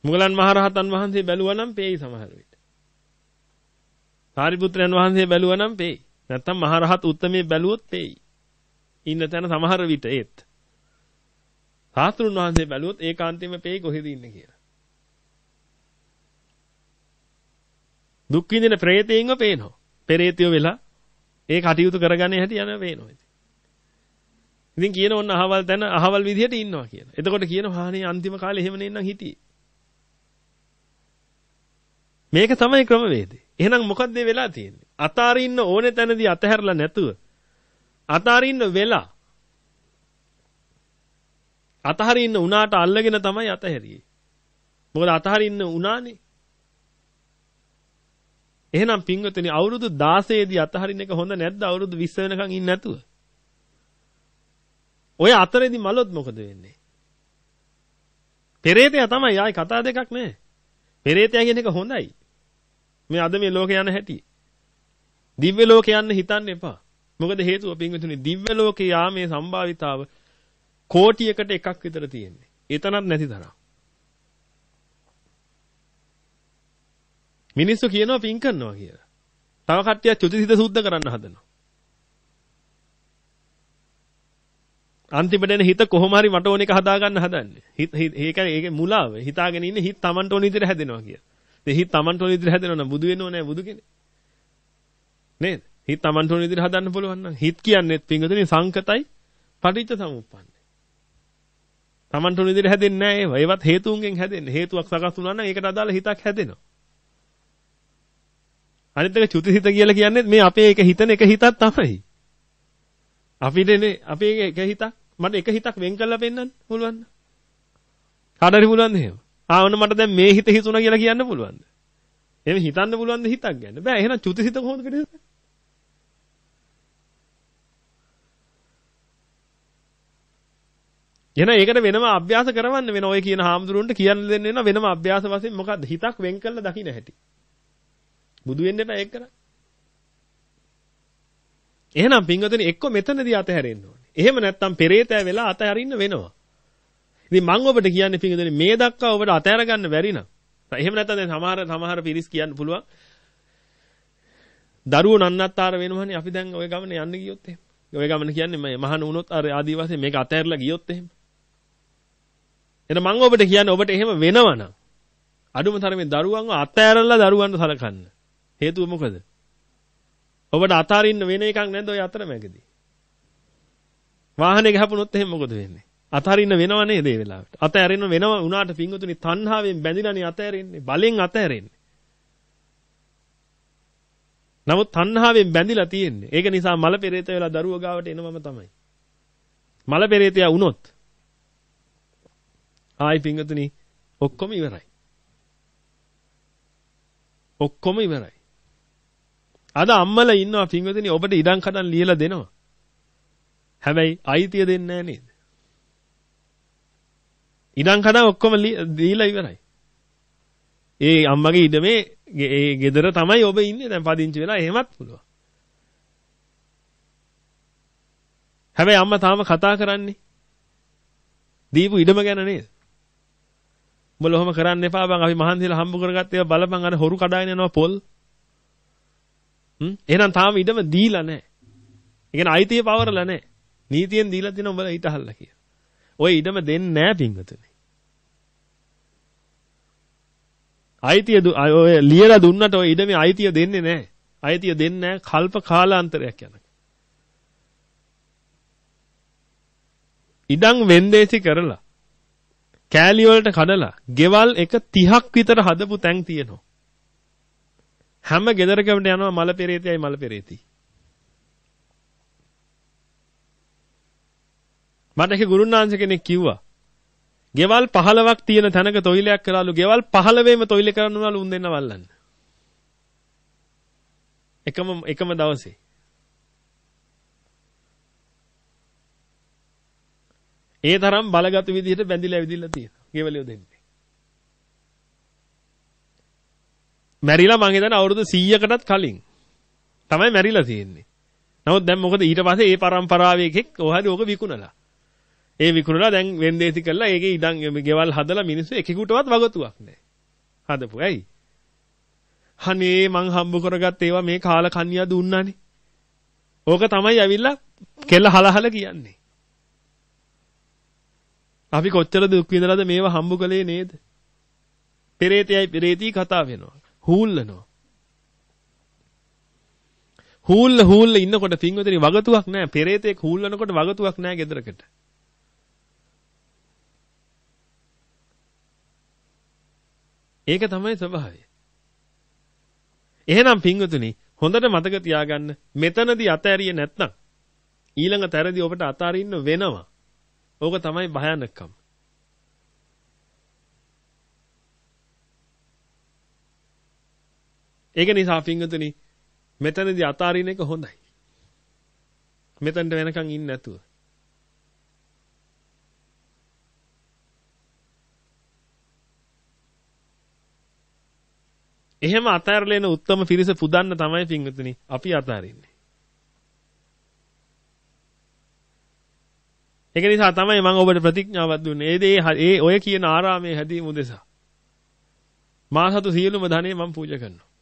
මුගලන් මහරහතන් වහන්සේ බැලුවා නම් පේයි සමහර විට. සාරිපුත්‍රයන් වහන්සේ බැලුවා නම් පේයි. නැත්තම් මහරහත් උත්තමේ බැලුවොත් පේයි. ඉන්න තැන සමහර විට ඒත්. සාස්ත්‍රුන් වහන්සේ බැලුවොත් ඒකාන්තයෙන්ම පේයි කොහෙද ඉන්නේ කියලා. දුක් විඳින ප්‍රේතයින්ව පේනවා. පෙරේතයෝ වෙලා ඒ කටයුතු කරගන්නේ හැටි යන පේනවා. ඉතින් කියන ඕන්න අහවල් තැන අහවල් විදිහට ඉන්නවා කියලා. එතකොට කියනවා හානේ අන්තිම කාලේ එහෙම නෙන්නම් හිටියේ. මේක තමයි ක්‍රමවේදේ. එහෙනම් මොකද්ද වෙලා තියෙන්නේ? අතාරින්න ඕනේ තැනදී අතහැරලා නැතුව අතාරින්න වෙලා අතහරින්න උනාට අල්ලගෙන තමයි අතහැරියේ. මොකද අතහරින්න උනානේ. එහෙනම් පින්වතුනි අවුරුදු 16 දී අතහරින්න එක හොඳ නැද්ද අවුරුදු 20 වෙනකන් ඉන්න නැතුව? ඔය අතරේදී මලොත් මොකද වෙන්නේ? පෙරේතයා තමයි ආයි කතා දෙකක් නෑ. පෙරේතයා කියන එක හොඳයි. මේ අද මේ ලෝකේ යන හැටි. දිව්‍ය ලෝකේ යන්න හිතන්න එපා. මොකද හේතුව පින්විතුනි දිව්‍ය ලෝකේ යාමේ සම්භාවිතාව කෝටියකට එකක් විතර තියෙන්නේ. එතනත් නැති තරම්. මිනිස්සු කියනවා පින් කරනවා කියලා. තව කට්ටියක් චුතිසිත සුද්ධ කරන්න හදනවා. අන්තිමට එන හිත කොහොම හරි මට ඕන එක හදා ගන්න හදන්නේ. හිත ඒක ඒක මුලාව. හිතාගෙන ඉන්නේ හිත Tamanට ඕන විදිහට හැදෙනවා කියලා. ඉතින් හිත Tamanට ඕන විදිහට හැදෙනවා නම් බුදු වෙන්නෝ නැහැ බුදු කෙනෙක්. නේද? හිත Tamanට ඕන විදිහට හදන්න පුළුවන් නම් හිත කියන්නේ පිංගුතුනි සංකතයි පටිච්ච සමුප්පන්නයි. Tamanට ඕන විදිහට හැදෙන්නේ නැහැ ඒවා. ඒවත් හේතුන්ගෙන් හැදෙන්නේ. හේතුවක් සකස් වුණා නම් ඒකට අදාළ හිතක් හැදෙනවා. අනිත් එක චුතිසිත කියලා කියන්නේ මේ අපේ එක හිතන එක හිතක් තමයි. අපිටනේ අපේ එක හිතක් මට එක හිතක් වෙන් කරලා පෙන්නන්න පුළුවන්ද? කාටරි පුළුවන්ද එහෙම? ආ ඔන්න මට දැන් මේ හිත හිතුණා කියලා කියන්න පුළුවන්ද? එහෙම හිතන්න පුළුවන්ද හිතක් ගන්න? බෑ එහෙනම් චුතිසිත කොහොමද කරන්නේ? එන ඒකට වෙනම අභ්‍යාස කරවන්න වෙන ඔය කියන හාමුදුරුවන්ට කියන්න දෙන්න වෙන වෙනම අභ්‍යාස වශයෙන් මොකද්ද හිතක් වෙන් කළා දකින්න හැටි. බුදු වෙන්න එපා ඒක කරා. එහෙනම් පින්වතුනි එක්ක මෙතනදී අතහැරෙන්න ඕනේ. එහෙම නැත්නම් පෙරේතය වෙලා අතහැරින්න වෙනවා. ඉතින් මම ඔබට කියන්නේ පින්වතුනි මේ දක්වා ඔබට අතහැර ගන්න බැරි නම් එහෙම නැත්නම් දැන් සමහර සමහර පිරිස් කියන්න පුළුවන් දරුවෝ නන්නත්තර වෙනවනේ අපි දැන් ওই ගමනේ යන්න ගියොත් එහෙම. ඔය ගමන කියන්නේ මම මහාන වුණොත් අර ආදිවාසී මේක අතහැරලා ගියොත් එහෙම. එහෙනම් මම ඔබට කියන්නේ ඔබට එහෙම වෙනවනම් අඩුම තරමේ දරුවන්ව අතහැරලා දරුවන්ව සලකන්න. හේතුව මොකද? ඔබට අතාරින්න වෙන එකක් නැද්ද ඔය අතරමැදදී? වාහනේ ගහපුණොත් එහෙම මොකද වෙන්නේ? අතාරින්න වෙනව නේද ඒ වෙලාවට? අතෑරෙන්න වෙනව උනාට පිංගුතුනි තණ්හාවෙන් බැඳිලානේ අතෑරෙන්නේ. බලෙන් අතෑරෙන්නේ. නමුත් තණ්හාවෙන් බැඳිලා තියෙන්නේ. ඒක නිසා මල පෙරේත වෙලා දරුවෝ ගාවට එනවම තමයි. මල පෙරේතයා වුණොත් ආයි පිංගතුනි ඔක්කොම ඉවරයි. ඔක්කොම ඉවරයි. අද අම්මලා ඉන්නවා පිංගතුනි ඔබට ඉඩම් කඩම් ලියලා දෙනවා. හැබැයි අයිතිය දෙන්නේ නැහැ නේද? ඉඩම් කඩම් ඔක්කොම දීලා ඉවරයි. ඒ අම්මගේ ඉඩමේ ඒ ගෙදර තමයි ඔබ ඉන්නේ දැන් පදිංචි වෙලා එහෙමත් පුළුවන්. හැබැයි අම්මා තාම කතා කරන්නේ දීපු ඉඩම ගැන නේද? උඹලා ඔහොම කරන්න එපා බං අපි මහන්සියලා හම්බ කරගත්ත ඒවා බලපන් අර හොරු කඩාගෙන යනවා පොල්. හ්ම් එහෙනම් තාම ඉඩම දීලා නැහැ. ඒ කියන්නේ අයිතිය පවරලා නැහැ. නීතියෙන් දීලා තියෙන උඹලා ඊට අහල්ලා කියලා. ඔය ඉඩම දෙන්නේ නැහැ පින්වතුනි. අයිතිය ඔය ලියලා දුන්නට ඔය ඉඩමේ අයිතිය දෙන්නේ නැහැ. අයිතිය දෙන්නේ නැහැ කල්ප කාලාන්තරයක් යනකම්. ඉඩම් වෙන්දේසි කරලා කෑලි වලට කඩලා ගෙවල් එක 30ක් විතර හදපු තැන් තියෙනවා. හැම ගෙදරකම යනවා මල පෙරේතයයි මල පෙරේතී. මට ඒක ගුරුනාංශ කෙනෙක් කිව්වා. ගෙවල් 15ක් තියෙන තැනක තොইলයක් කරලාලු ගෙවල් 15ෙම තොইল කරන්න උනාලු උන් දෙන්න වල්ලන්න. එකම එකම දවසේ. ඒ තරම් බලගත් විදිහට බැඳිලා ඇවිදිලා තියෙනවා. ගෙවලියෝ දෙන්නේ. මැරිලා මං හිතන්නේ අවුරුදු 100කටත් කලින් තමයි මැරිලා තියෙන්නේ. නමුත් දැන් මොකද ඊට පස්සේ ඒ પરම්පරාවේ එකෙක් ඔහරි ඕක විකුණලා. ඒ විකුණලා දැන් වෙන්දේසි කරලා ඒකේ ඉඩම් ගෙවල් හදලා මිනිස්සු එකෙකුටවත් වගතුවක් නැහැ. හදපු. ඇයි? අනේ මං හම්බ කරගත්ත ඒවා මේ කාල කන්‍යා දුන්නානේ. ඕක තමයි ඇවිල්ලා කෙල්ල හලහල කියන්නේ. අපි කොච්චර දුක් විඳලාද මේව හම්බ කළේ නේද? පෙරේතයයි පෙරේතී කතා වෙනවා. හූල්ලනවා. හූල්ල හූල්ල ඉන්නකොට පින්වතුනි වගතුවක් නැහැ. පෙරේතෙක් හූල්ලනකොට වගතුවක් නැහැ ගෙදරකට. ඒක තමයි ස්වභාවය. එහෙනම් පින්වතුනි හොඳට මතක තියාගන්න මෙතනදී අතෑරියේ නැත්නම් ඊළඟ තැරදී ඔබට අතාරින්න වෙනවා. ඕක තමයි භයානකකම. ඒක නිසා පින්වතුනි මෙතනදී අතාරින එක හොඳයි. මෙතනට වෙනකන් ඉන්නේ නැතුව. එහෙම අතහැරලා එන උත්තම පිරිස පුදන්න තමයි පින්වතුනි අපි අතාරින්නේ. ඒක නිසා තමයි මම ඔබට ප්‍රතිඥාවක් දුන්නේ. ඒ දේ ඒ ඔය කියන ආරාමයේ හැදීම උදෙසා. මා සතු සියලුම ධනෙ මම පූජා කරනවා.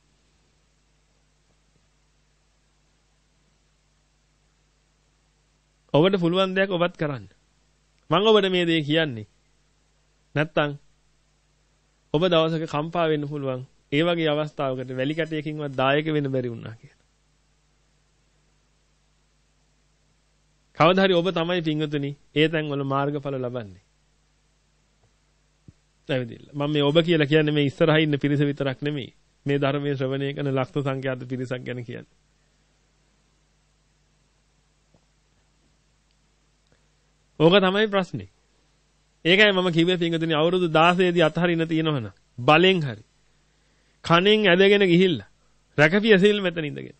ඔබට පුළුවන් දෙයක් ඔබත් කරන්න. මම ඔබට මේ දේ කියන්නේ. නැත්තම් ඔබ දවසක කම්පා වෙන්න පුළුවන්. ඒ වගේ අවස්ථාවකට වැලි කැටයකින්වත් දායක වෙන්න බැරි වුණා කියලා. කවදා හරි ඔබ තමයි පින්වතුනි ඒ තැන්වල මාර්ගඵල ලබන්නේ. ඇවිදින්න. මම මේ ඔබ කියලා කියන්නේ මේ ඉස්සරහා ඉන්න පිරිස විතරක් නෙමෙයි. මේ ධර්මයේ ශ්‍රවණය කරන ලක්ෂ සංඛ්‍යාත පිරිසක් ගැන කියන්නේ. ඕක තමයි ප්‍රශ්නේ. ඒකයි මම කිව්වේ පින්වතුනි අවුරුදු 16 දී අතහරින්න තියෙනවනම් බලෙන් හරි. කණෙන් ඇදගෙන ගිහිල්ලා රැකපිය සීල් මෙතන ඉඳගෙන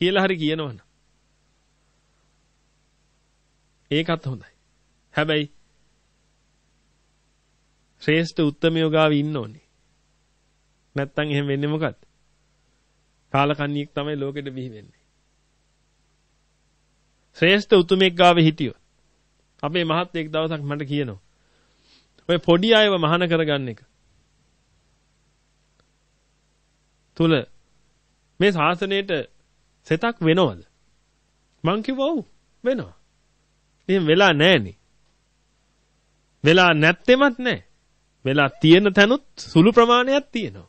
කියලා හරි කියනවනම් ඒකත් හොඳයි. හැබැයි ශ්‍රේෂ්ඨ උත්තමයෝ ගාව ඉන්න ඕනේ. නැත්තම් එහෙම වෙන්නේ මොකද්ද? කාලකන්ණියෙක් තමයි ලෝකෙට බිහි වෙන්නේ. ශ්‍රේෂ්ඨ උතුමෙක් ගාව හිටියොත් අපේ මහත් එක් දවසක් මට කියනවා. ඔය පොඩි අයව මහාන කරගන්න එක. තුල මේ ශාසනයේට සෙතක් වෙනවද? මං කිව්වා ඔව් වෙනවා. එහෙම වෙලා නැහනේ. වෙලා නැත්තෙමත් නැහැ. වෙලා තියෙන තැනුත් සුළු ප්‍රමාණයක් තියෙනවා.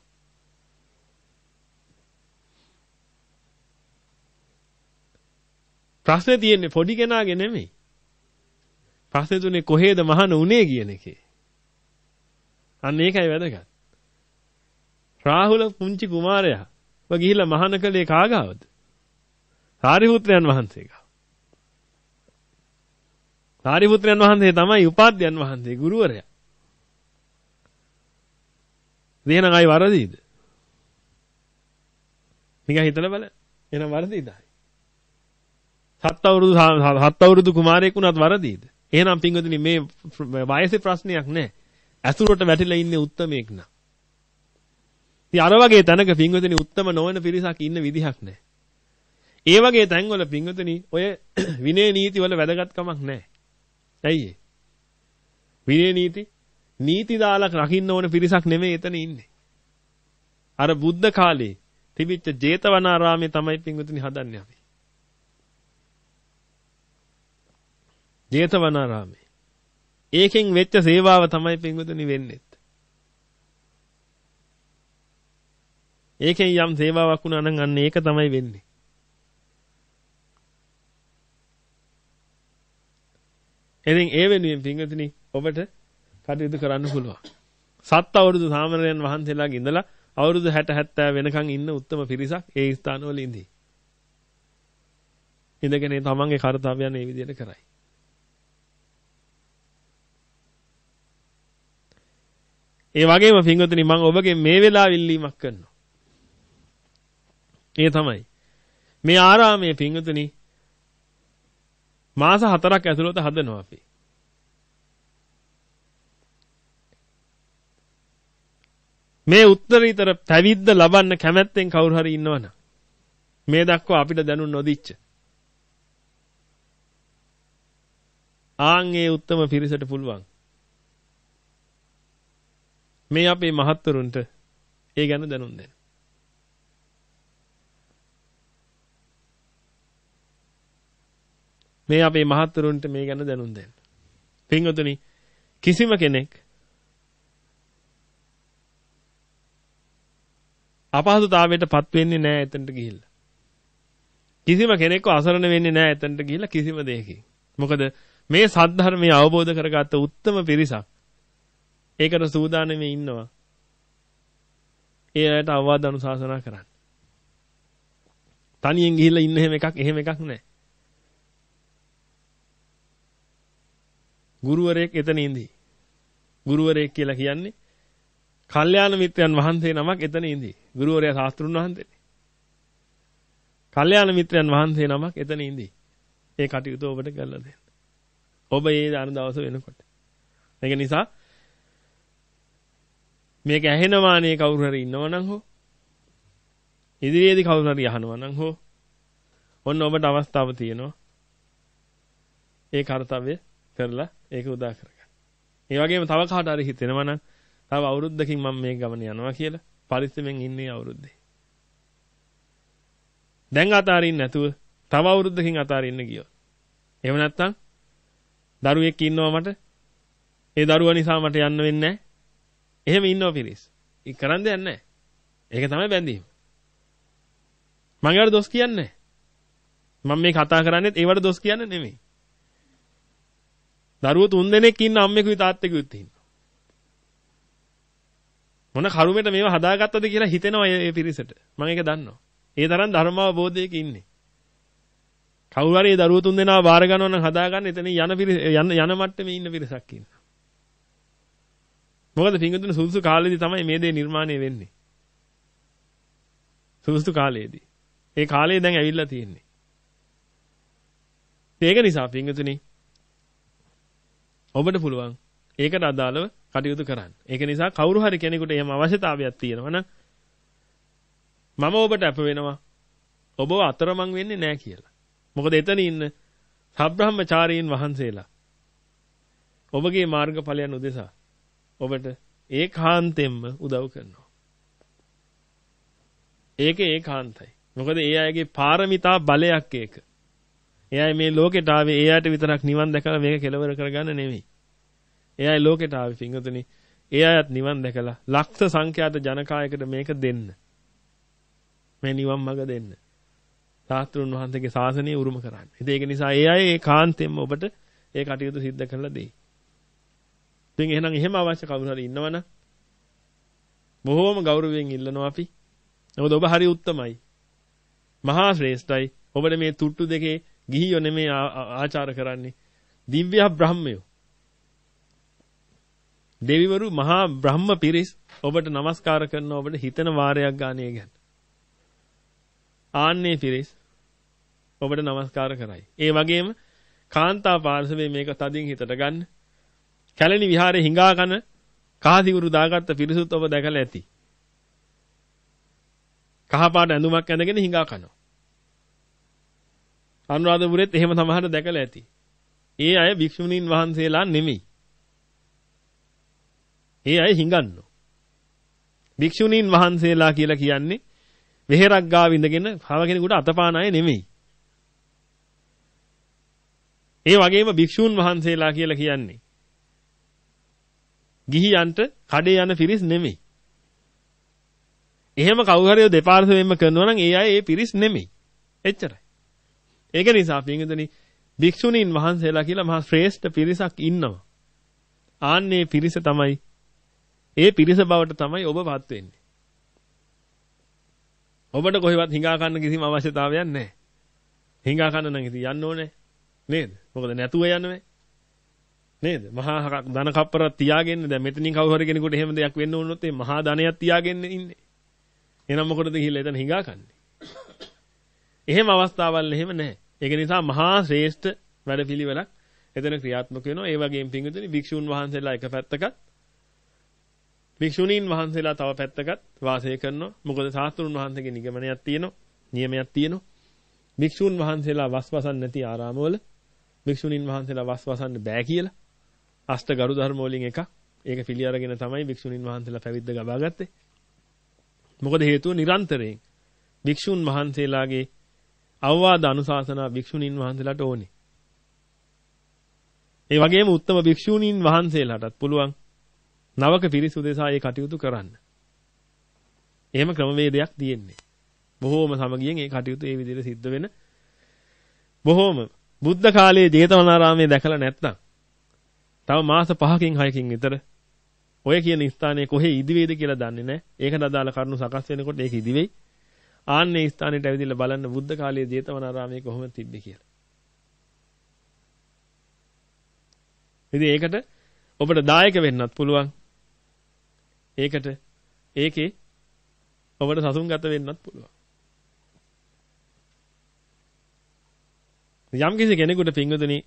ප්‍රශ්නේ තියෙන්නේ පොඩි කෙනාගේ නෙමෙයි. ප්‍රශ්නේ තුනේ කොහේද මහාන උනේ කියන එකේ. අන්න ඒකයි වැදගත්. රාහුල පුංචි කුමාරයා ව ගිහිල්ලා මහාන කලේ කාගාවද? සාරිපුත්‍රයන් වහන්සේ ගාව. සාරිපුත්‍රයන් වහන්සේ තමයි උපාධ්‍යයන් වහන්සේ ගුරුවරයා. එහෙනම් අය වරදීද? නිකන් හිතලා බලන්න. එහෙනම් වරදීද? හත් අවුරුදු හත් අවුරුදු කුමාරයෙක් වුණත් වරදීද? එහෙනම් පින්වතුනි මේ වයසේ ප්‍රශ්නයක් නැහැ. ඇසුරට වැටිලා ඉන්නේ උත්තමයෙක් නා. ඉතින් අර වගේ තැනක පින්වතුනි උත්තම නොවන පිරිසක් ඉන්න විදිහක් නැහැ. ඒ වගේ තැන්වල පින්වතුනි ඔය විනය නීති වල වැදගත්කමක් නැහැ. ඇයි ඒ? විනය නීති නීති දාලා රකින්න ඕන පිරිසක් නෙමෙයි එතන ඉන්නේ. අර බුද්ධ කාලේ තිබිච්ච ජේතවනාරාමේ තමයි පින්වතුනි හදන්නේ අපි. ජේතවනාරාමේ. ඒකෙන් වෙච්ච සේවාව තමයි පින්වතුනි වෙන්නේ. ඒකෙන් යම් සේවාවක් වුණා නම් අන්න ඒක තමයි වෙන්නේ. ඉතින් ඒ වෙනුවෙන් පින්වතුනි ඔබට කටයුතු කරන්න පුළුවන්. සත් අවුරුදු සාමණේරයන් වහන්සේලාගේ ඉඳලා අවුරුදු 60 70 වෙනකන් ඉන්න උත්තම පිරිසක් ඒ ස්ථානවල ඉඳී. ඉඳගෙන තමන්ගේ කාර්යයන් මේ විදිහට කරයි. ඒ වගේම පින්වතුනි මම ඔබගේ මේ වෙලාව ඉල්ලීමක් කරනවා. ඒ තමයි. මේ ආරාමයේ පින්වතුනි මාස 4ක් ඇතුළත හදනවා අපි. මේ උත්තරීතර පැවිද්ද ලබන්න කැමැත්තෙන් කවුරු හරි ඉන්නවනම් මේ දක්වා අපිට දැනුම් නොදිච්ච ආන් ඒ උත්තම පිරිසට පුළුවන් මේ අපේ මහත්තුරුන්ට ඒ ගැන දැනුම් දෙන්න. මේ අපේ මහත්තුරුන්ට මේ ගැන දැනුම් දෙන්න. පින්වතුනි කිසිම කෙනෙක් අපහසුතාවයටපත් වෙන්නේ නැහැ එතනට ගිහිල්ලා. කිසිම කෙනෙක්ව අසරණ වෙන්නේ නැහැ එතනට ගිහිල්ලා කිසිම දෙයකින්. මොකද මේ සද්ධර්මය අවබෝධ කරගත්ත උත්තම පිරිසක් ඒකට සූදානම්ව ඉන්නවා. ඒ අයට අවවාද අනුශාසනා කරන්න. තනියෙන් ගිහිල්ලා ඉන්න එහෙම එකක් එහෙම එකක් නැහැ. ගුරුවරයෙක් එතන ඉඳී. ගුරුවරයෙක් කියලා කියන්නේ කල්යාණ මිත්‍රයන් වහන්සේ නමක් එතන ඉඳී. ගුරුවරයා ශාස්ත්‍රුන් වහන්සේනේ. කල්යාණ මිත්‍රයන් වහන්සේ නමක් එතන ඉඳී. ඒ කටයුතු ඔබට කරලා දෙන්න. ඔබ ඒ දාන දවස වෙනකොට. ඒක නිසා මේක ඇහෙනවානේ කවුරු හරි ඉන්නවනම් හෝ ඉදිරියේදී කවුරු හරි අහනවා නම් හෝ ඔන්න ඔබට අවස්ථාව තියෙනවා ඒ කාර්යය කරලා ඒක උදා කරගන්න. ඒ වගේම තව කාට හරි හිතෙනවා නම් තව අවුරුද්දකින් මම මේ ගමන යනවා කියලා පරිස්සමෙන් ඉන්නේ අවුරුද්දේ. දැන් අතාරින්න නැතුව තව අවුරුද්දකින් අතාරින්න ගියොත්. එහෙම නැත්නම් දරුවෙක් ඉන්නවා මට. ඒ දරුවා නිසා මට යන්න වෙන්නේ නැහැ. එහෙම ඉන්නව පිරිස්. ඒක කරන්න දෙයක් නැහැ. ඒක තමයි බැඳීම. මම ඒවට දොස් කියන්නේ මම මේ කතා කරන්නේත් ඒවට දොස් කියන්නේ නෙමෙයි. දරුවෝ තුන් දෙනෙක් ඉන්න අම්මෙකුයි තාත්තෙකුත් ඉන්නවා. මොන කරුමෙට මේව හදාගත්තද කියලා හිතෙනවා මේ පිරිසට. මම ඒක දන්නවා. ඒ තරම් ධර්මාවබෝධයක ඉන්නේ. කවුරු හරි ඒ දරුවෝ තුන් දෙනාව බාර ගන්නවා නම් හදාගන්න එතන යන යන මට්ටමේ ඉන්න පිරිසක් ඉන්නවා. මොකද පිංගුතුන සුදුසු කාලෙදී තමයි මේ දේ නිර්මාණය වෙන්නේ. සුදුසු කාලයේදී. ඒ කාලය දැන් ඇවිල්ලා තියෙන්නේ. ඒක නිසා පිංගුතුනි ඔබට පුළුවන් ඒකට අදාළව කටයුතු කරන්න. ඒක නිසා කවුරු හරි කෙනෙකුට එහෙම අවශ්‍යතාවයක් තියෙනවා නම් මම ඔබට අප වෙනවා. ඔබව අතරමං වෙන්නේ නැහැ කියලා. මොකද එතන ඉන්න සබ්‍රහ්මචාරීන් වහන්සේලා ඔබගේ මාර්ගඵලයන් උදෙසා ඔබට ඒකාන්තයෙන්ම උදව් කරනවා. ඒක ඒකාන්තයි. මොකද ඒ අයගේ පාරමිතා බලයක් ඒක. ඒ අය මේ ලෝකෙට ආවේ ඒ අයට විතරක් නිවන් දැකලා මේක කෙලවර කරගන්න නෙමෙයි. ඒ අය ලෝකෙට ආවේ පිංගුතුනි. ඒ අයත් නිවන් දැකලා ලක්ෂ සංඛ්‍යාත ජනකායකට මේක දෙන්න. මේ නිවන් මඟ දෙන්න. සාස්ත්‍රුන් වහන්සේගේ ශාසනය උරුම කරන්න. ඉතින් ඒක නිසා ඒ අය ඒකාන්තයෙන්ම ඔබට ඒ කටයුතු සිද්ධ කරලා දෙයි. ඉතින් එහෙනම් එහෙම අවශ්‍ය කවුරු හරි ඉන්නවනම් බොහෝම ගෞරවයෙන් ඉල්ලනවා අපි. මොකද ඔබ හරි උත්තමයි. මහා ශ්‍රේෂ්ඨයි. ඔබට මේ තුට්ටු දෙකේ ගිහියෝ නෙමේ ආචාර කරන්නේ. දිව්‍ය බ්‍රහ්මයෝ. දෙවිවරු මහා බ්‍රහ්ම පිරිස් ඔබට নমස්කාර කරන ඔබට හිතන වාරයක් ගානේ ගැන. ආන්නේ පිරිස් ඔබට নমස්කාර කරයි. ඒ වගේම කාන්තා පාර්ශවයේ මේක තදින් හිතට ගන්න. කැලණි විහාරේ හිඟා කන කහසිවුරු දාගත්ත පිරිසුත් ඔබ දැකලා ඇති. කහපාට ඇඳුමක් ඇඳගෙන හිඟා කනවා. අනුරාධපුරෙත් එහෙම සමහර දැකලා ඇති. ඒ අය භික්ෂුණීන් වහන්සේලා නෙමෙයි. ඒ අය හිඟන්නෝ. භික්ෂුණීන් වහන්සේලා කියලා කියන්නේ වෙහෙරක් ගාව ඉඳගෙන හව කෙනෙකුට අතපාන අය නෙමෙයි. ඒ වගේම භික්ෂූන් වහන්සේලා කියලා කියන්නේ ගිහියන්ට කඩේ යන පිරිස් නෙමෙයි. එහෙම කවුරු හරි දෙපාර්ශ්වයෙන්ම කරනවා නම් ඒ අය ඒ පිරිස් නෙමෙයි. එච්චරයි. ඒක නිසා පින්විතනි භික්ෂුණීන් වහන්සේලා කියලා මහා ශ්‍රේෂ්ඨ පිරිසක් ඉන්නවා. ආන්නේ පිරිස තමයි ඒ පිරිස බවට තමයි ඔබපත් වෙන්නේ. ඔබට කොහෙවත් හිඟා කන්න කිසිම අවශ්‍යතාවයක් නැහැ. හිඟා කන්න නම් ඉතින් යන්න ඕනේ. නේද? මොකද නැතුව යන්නේ නේද? මහා ධන කප්පරක් තියාගෙන දැන් මෙතනින් කවුරු හරි කෙනෙකුට එහෙම දෙයක් වෙන්න වුණොත් ඒ මහා ධනයක් තියාගෙන ඉන්නේ. එහෙනම් මොකටද ගිහිල්ලා එතන හිඟා කන්නේ? එහෙම අවස්ථාවල් එහෙම නැහැ. ඒක නිසා මහා ශ්‍රේෂ්ඨ වැඩපිළිවෙලක් එතන ක්‍රියාත්මක වෙනවා. ඒ වගේම පිංගුතුනි භික්ෂූන් වහන්සේලා එක පැත්තකට භික්ෂුණීන් වහන්සේලා තව පැත්තකට වාසය කරනවා. මොකද සාස්ත්‍රුන් වහන්සේගේ නිගමනයක් තියෙනවා, නියමයක් තියෙනවා. භික්ෂුන් වහන්සේලා වස්වසන් නැති ආරාමවල භික්ෂුණීන් වහන්සේලා වස්වසන්න බෑ කියලා අෂ්ට ගරු ධර්ම වලින් එකක්. ඒක පිළි අරගෙන තමයි භික්ෂුණීන් වහන්සේලා පැවිද්ද ගබා ගත්තේ. මොකද හේතුව නිරන්තරයෙන් භික්ෂුන් වහන්සේලාගේ අවවාද අනුශාසනා භික්ෂුණීන් වහන්සේලාට ඕනේ. ඒ වගේම උත්තම භික්ෂුණීන් වහන්සේලාටත් පුළුවන් නවක පිරිස උදෙසා ඒ කටයුතු කරන්න. එහෙම ක්‍රමවේදයක් තියෙන්නේ. බොහෝම සමගියෙන් ඒ කටයුතු ඒ විදිහට සිද්ධ වෙන බොහෝම බුද්ධ කාලයේ ජේතවනාරාමයේ දැකලා නැත්නම් තව මාස 5කින් 6කින් විතර ඔය කියන ස්ථානයේ කොහේ ඉදිවේද කියලා දන්නේ නැහැ. ඒකට අදාළ කරුණු සකස් වෙනකොට ඒක ඉදිවෙයි. ආන්නේ ස්ථානෙට ඇවිදලා බලන්න බුද්ධ කාලයේ ජේතවනාරාමයේ කොහොමද තිබ්බේ කියලා. ඉතින් ඒකට ඔබට දායක වෙන්නත් පුළුවන්. ඒකට ඒකේ ඔබට සසුන්ගත වෙන්නත් පුළුවන්. යම් කිසි කෙනෙකුට පින්වතුනි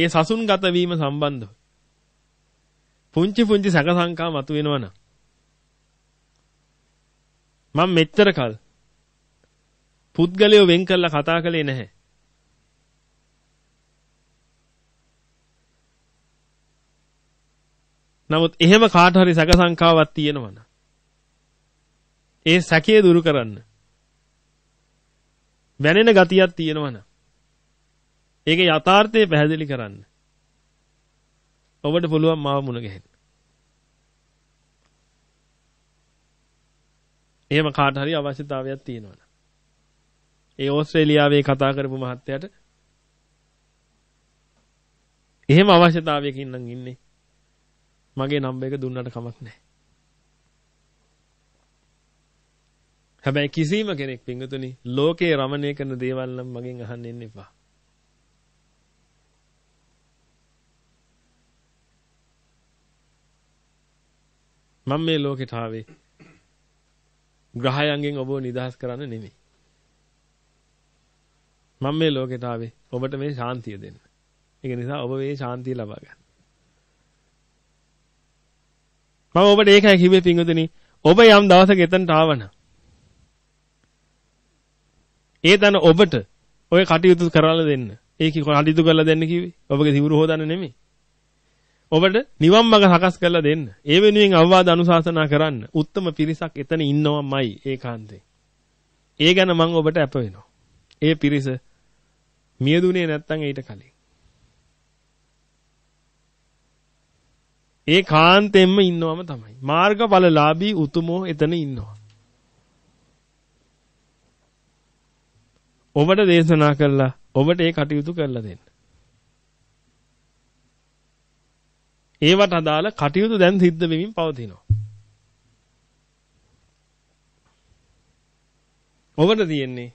ඒ සසුන්ගත වීම සම්බන්ධව පුංචි පුංචි සැකසංකා මතුවෙනවනම් මම මෙච්චර කල් පුද්ගලයෝ වෙන් කරලා කතා කළේ නැහැ. නමුත් එහෙම කාට හරි සැක සංකාවක් තියෙනවනම් ඒ සැකය දුරු කරන්න වැනෙන ගතියක් තියෙනවනම් ඒකේ යථාර්ථය පැහැදිලි කරන්න ඔබට පුළුවන් මාව මුණ ගැහෙන්න. එහෙම කාට හරි අවශ්‍යතාවයක් තියෙනවනම් ඒ ඕස්ට්‍රේලියාවේ කතා කරපු මහත්තයාට එහෙම අවශ්‍යතාවයකින් නම් ඉන්නේ මගේ නම්බර් එක දුන්නට කමක් නැහැ. හැබැයි කිසිම කෙනෙක් පිංගුතුනි ලෝකේ රමණය කරන දේවල් නම් මගෙන් අහන්න එන්න එපා. මම මේ ලෝකෙට ආවේ ග්‍රහයන්ගෙන් ඔබව නිදහස් කරන්න නෙමෙයි. මම මේ ලෝකෙට ආවේ ඔබට මේ ශාන්තිය දෙන්න. ඒක නිසා ඔබ මේ ශාන්තිය ලබා ගන්න. මම ඔබට ඒකයි කිව්වේ පින්වතුනි ඔබ යම් දවසක එතනට ආවනම් ඒ තන ඔබට ඔය කටයුතු කරලා දෙන්න. ඒක කටයුතු කරලා දෙන්න කිව්වේ. ඔබගේ සිවුරු හොදන්න නෙමෙයි. ඔබට නිවන් මඟ සකස් කරලා දෙන්න. ඒ වෙනුවෙන් අවවාද අනුශාසනා කරන්න. උත්තම පිරිසක් එතන ඉන්නවමයි ඒකාන්තේ. ඒ ගැන මම ඔබට අප වෙනවා. ඒ පිරිස මියදුනේ නැත්තම් ඊට කලින්. ඒ කාන්තෙන්ම ඉන්නවම තමයි. මාර්ගඵලලාභී උතුමෝ එතන ඉන්නවා. ඔබට දේශනා කළා ඔබට ඒ කටයුතු කරලා දෙන්න. ඒවට අදාළ කටයුතු දැන් සිද්ධ වෙමින් පවතිනවා. ඔබට තියෙන්නේ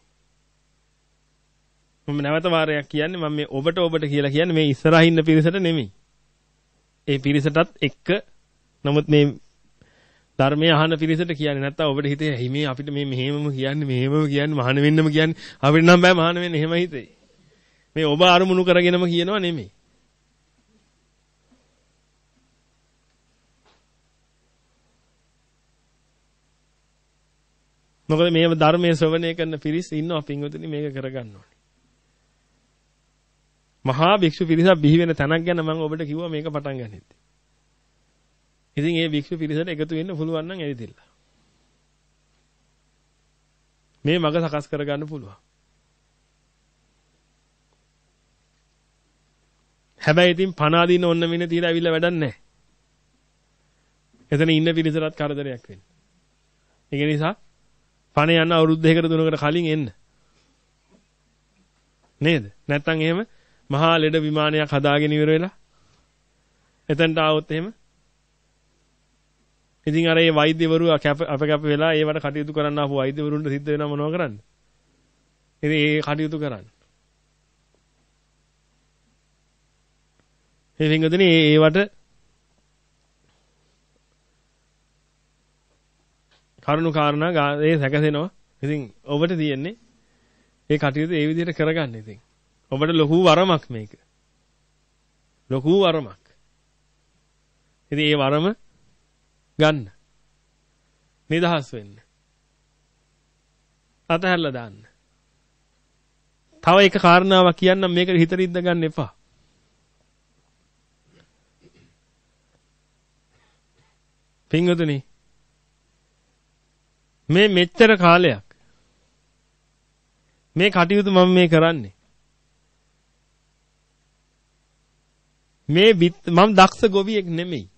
මම නැවත වාරයක් කියන්නේ මම මේ ඔබට ඔබට කියලා කියන්නේ මේ ඉස්සරහින් ඉන්න පිරිසට නෙමෙයි. ඒ පිරිසටත් එක්ක නමුත් මේ ධර්මයේ අහන පිරිසට කියන්නේ නැත්තම් ඔබට හිතේ ඇයි මේ අපිට මේ මෙහෙමම කියන්නේ මෙහෙමම කියන්නේ මහාන වෙන්නම කියන්නේ අපිට නම් බෑ මහාන වෙන්න එහෙම හිතේ. මේ ඔබ අරමුණු කරගෙනම කියනවා නෙමෙයි. මොකද මේ ධර්මයේ ශ්‍රවණය කරන පිරිස් ඉන්නවා පින්වතුනි මේක කරගන්න ඕනේ. මහා භික්ෂු පිරිසක් බිහි වෙන තැනක් ගැන මම ඔබට කිව්වා මේක පටන් ගන්නෙත්. ඉතින් ඒ භික්ෂු පිරිසට එකතු වෙන්න පුළුවන් නම් ඇවිදින්න. මේ මග සකස් කරගන්න පුළුවන්. හැබැයි ඉතින් පණ අදින්න ඔන්න මින තියලා ඇවිල්ලා වැඩක් නැහැ. එතන ඉන්න පිරිසටත් කරදරයක් වෙන්නේ. ඒක නිසා පණ යන අවුරුදු දෙකකට තුනකට කලින් එන්න. නේද? නැත්තම් එහෙම මහා ලෙඩ විමානයක් හදාගෙන ඉවර වෙලා එතනට ආවොත් එහෙම ඉතින් අර ඒ වෛද්‍යවරු අප කැප වෙලා ඒවට කටයුතු කරන්න ආපු වෛද්‍යවරුන්ට සිද්ධ වෙනවා මොනව කරන්නේ? ඉතින් ඒ කටයුතු කරන්න. මේ වින්ගදනේ ඒවට කරුණු කාරණා ඒ සැකසෙනවා. ඉතින් ඔබට තියෙන්නේ ඒ කටයුතු ඒ විදිහට කරගන්න ඉතින්. ඔබට ලොකු වරමක් මේක. ලොකු වරමක්. ඉතින් ඒ වරම ගන්න. නිදහස් වෙන්න. අතහැරලා දාන්න. තව එක කාරණාවක් කියන්නම් මේකට හිත රිද්ද ගන්න එපා. පින්වතුනි මේ මෙච්චර කාලයක්. මේ කටයුතු මම මේ කරන්නේ. මේ මම දක්ෂ ගොවියෙක් නෙමෙයි.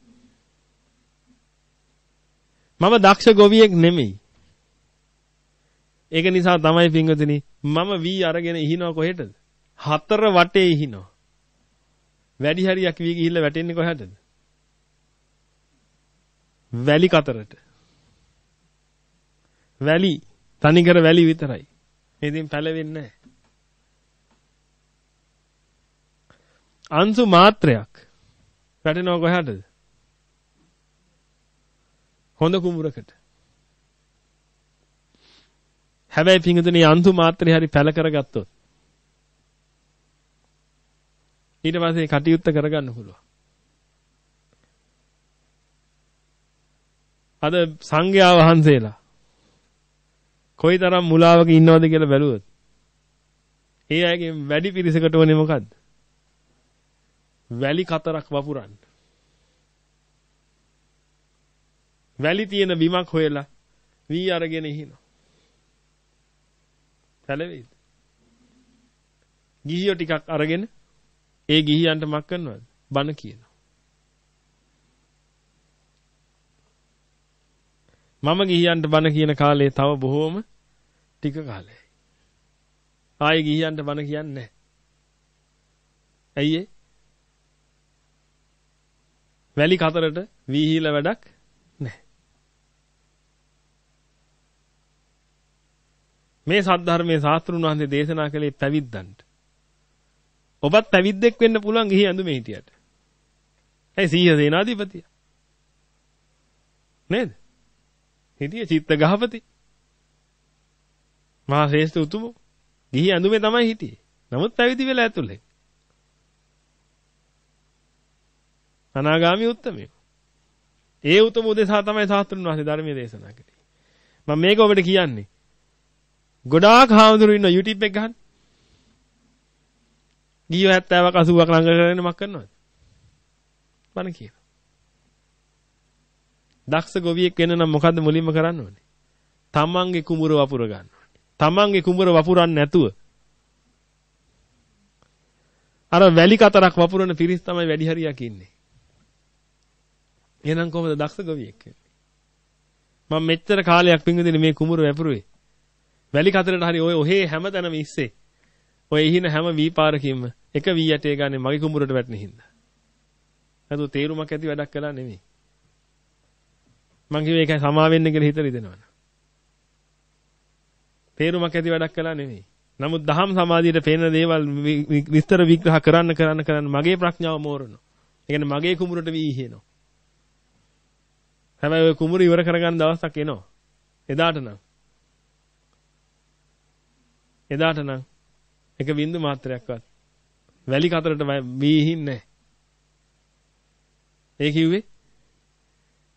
මම දක්ෂ ගොවියෙක් නෙමෙයි. ඒක නිසා තමයි පින්වතුනි මම වී අරගෙන ඉහිනව කොහෙටද? හතර වටේ ඉහිනව. වැඩි හරියක් වී ගිහිල්ලා වැටෙන්නේ කොහෙටද? වැලි කතරට. වැලි තනිකර වැලි විතරයි. ඉතින් පැලවෙන්නේ නැහැ. අංශු මාත්‍රයක් වැටෙනව කොහටද? හොඳ කුඹුරකට. හැබැයි පිංගුතුනි අංශු මාත්‍රේ හරි පැල කරගත්තොත් ඊට පස්සේ කටයුත්ත කරගන්න පුළුවන්. අද සංඝයා වහන්සේලා කොයිතරම් මුලාවක ඉන්නවද කියලා බැලුවොත් ඒ අයගේ වැඩි පිරිසකට ඕනේ මොකද්ද? වැලි කතරක් වපුරන්න. වැලි තියෙන බිමක් හොයලා වී අරගෙන ඉහිනවා. සැලෙවිද? ගිහියෝ ටිකක් අරගෙන ඒ ගිහියන්ට මක් කරනවද? බන කියනවා. මම ගිහියන්ට බණ කියන කාලේ තව බොහෝම ටික කාලයයි. ආයේ ගිහියන්ට බණ කියන්නේ නැහැ. ඇයි ඒ? වැලි කතරට වීහිල වැඩක් නැහැ. මේ සද්ධර්මයේ ශාස්ත්‍රුන් වහන්සේ දේශනා කළේ පැවිද්දන්ට. ඔබත් පැවිද්දෙක් වෙන්න පුළුවන් ගිහි ඇඳුමේ හිටියට. ඇයි සීහ සේනාධිපතිය? නේද? හිටියේ චිත්ත ගහපති. මහා ශ්‍රේෂ්ඨ උතුම. ගිහි ඇඳුමේ තමයි හිටියේ. නමුත් පැවිදි වෙලා ඇතුලේ. අනාගාමි උත්තමයෝ. ඒ උතුම උදෙසා තමයි සාස්ත්‍රුන් වහන්සේ ධර්මයේ දේශනා කළේ. මම මේක ඔබට කියන්නේ. ගොඩාක් හාමුදුරු ඉන්න YouTube එක ගහන්න. ගියෝ 70ක් 80ක් ළඟ කරගෙන මක් කරනවද? බණ කියන. දක්ෂ ගොවියෙක් වෙන්න නම් මොකද්ද මුලින්ම කරන්න ඕනේ? තමන්ගේ කුඹුර වපුර ගන්න ඕනේ. තමන්ගේ කුඹුර වපුරන්නේ නැතුව අර වැලි කතරක් වපුරන පිරිස් තමයි වැඩි හරියක් ඉන්නේ. එහෙනම් කොහොමද දක්ෂ ගොවියෙක් වෙන්නේ? මම මෙච්චර කාලයක් පින්විදිනේ මේ කුඹුර වැපුරුවේ. වැලි කතරට හරි ඔය ඔහේ හැමතැනම ඉස්සේ. ඔය ඉහින හැම වී පාරකින්ම එක වී යටේ ගන්නේ මගේ කුඹුරට වැටෙන හින්දා. නැතු තේරුමක් ඇති වැඩක් කළා නෙමෙයි. මං කිව්වේ ඒකයි සමා වෙන්න කියලා හිතලා ඉදෙනවනේ. තේරුමක් ඇති වැඩක් කළා නෙමෙයි. නමුත් දහම් සමාධියට පේන දේවල් විස්තර විග්‍රහ කරන්න කරන්න කරන්න මගේ ප්‍රඥාව මෝරනවා. ඒ කියන්නේ මගේ කුඹුරට වීහිනවා. හැබැයි ওই කුඹුර ඉවර කරගන්න දවසක් එනවා. එදාට නම් එදාට නම් එක බින්දු මාත්‍රයක්වත් වැලි කතරට වීහින් නැහැ. ඒ කිව්වේ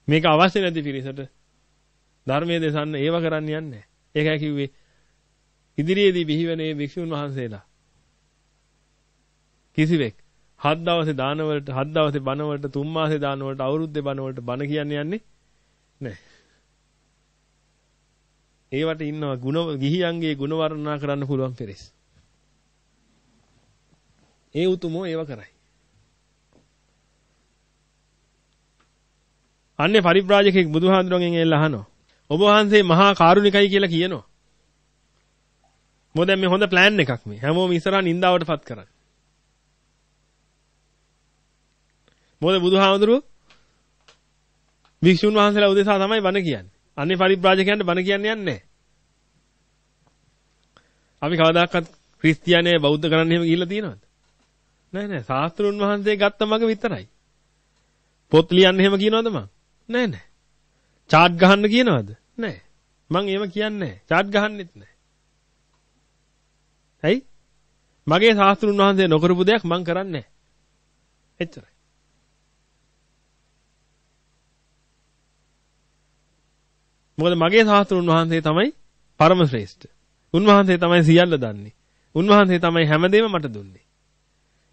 මේක අවශ්‍ය නැති පිරිසට ධර්මයේ දේශන්න ඒව කරන්න යන්නේ. ඒකයි කිව්වේ ඉදිරියේදී බිහිවනේ භික්ෂුන් වහන්සේලා කිසිවෙක් හත් දවසේ දාන වලට හත් දවසේ බණ වලට තුන් මාසේ දාන වලට අවුරුද්දේ බණ වලට බණ කියන්නේ යන්නේ නැහැ. ඒවට ඉන්නවා ಗುಣ ගිහියන්ගේ ಗುಣ වර්ණනා කරන්න පුළුවන් පෙරස්. ඒ උතුමෝ ඒව කරයි. අන්නේ පරිබ්‍රාජකෙක් බුදුහාඳුරගෙන් එල්ල අහනවා. ඔබ වහන්සේ මහා කාරුණිකයි කියලා කියනවා. මොකද මේ හොඳ ප්ලෑන් එකක් මේ. හැමෝම ඉස්සරහා නින්දාවටපත් කරන්නේ. මොකද බුදුහාමුදුරුවෝ වික්ෂුන් වහන්සේලා උදෙසා තමයි බණ කියන්නේ. අන්නේ පරිබ්‍රාජකයන්ට බණ කියන්නේ නැහැ. අපි කවදාකවත් ක්‍රිස්තියානිය බෞද්ධ කරන්න එහෙම ගිහිල්ලා තියෙනවද? නෑ නෑ. ශාස්ත්‍රුන් වහන්සේ ගත්ත මග විතරයි. පොත් ලියන්න එහෙම කියනවද මං? නෑ නෑ. චාට් ගහන්න කියනවද? නෑ. මං එහෙම කියන්නේ නෑ. චාට් ගහන්නෙත් නෑ. ඇයි? මගේ ශාස්ත්‍රුන් වහන්සේ නොකරපු දෙයක් මං කරන්නේ නෑ. එච්චරයි. මොකද මගේ ශාස්ත්‍රුන් වහන්සේ තමයි පරම ශ්‍රේෂ්ඨ. උන්වහන්සේ තමයි සියල්ල දන්නේ. උන්වහන්සේ තමයි හැමදේම මට දුන්නේ.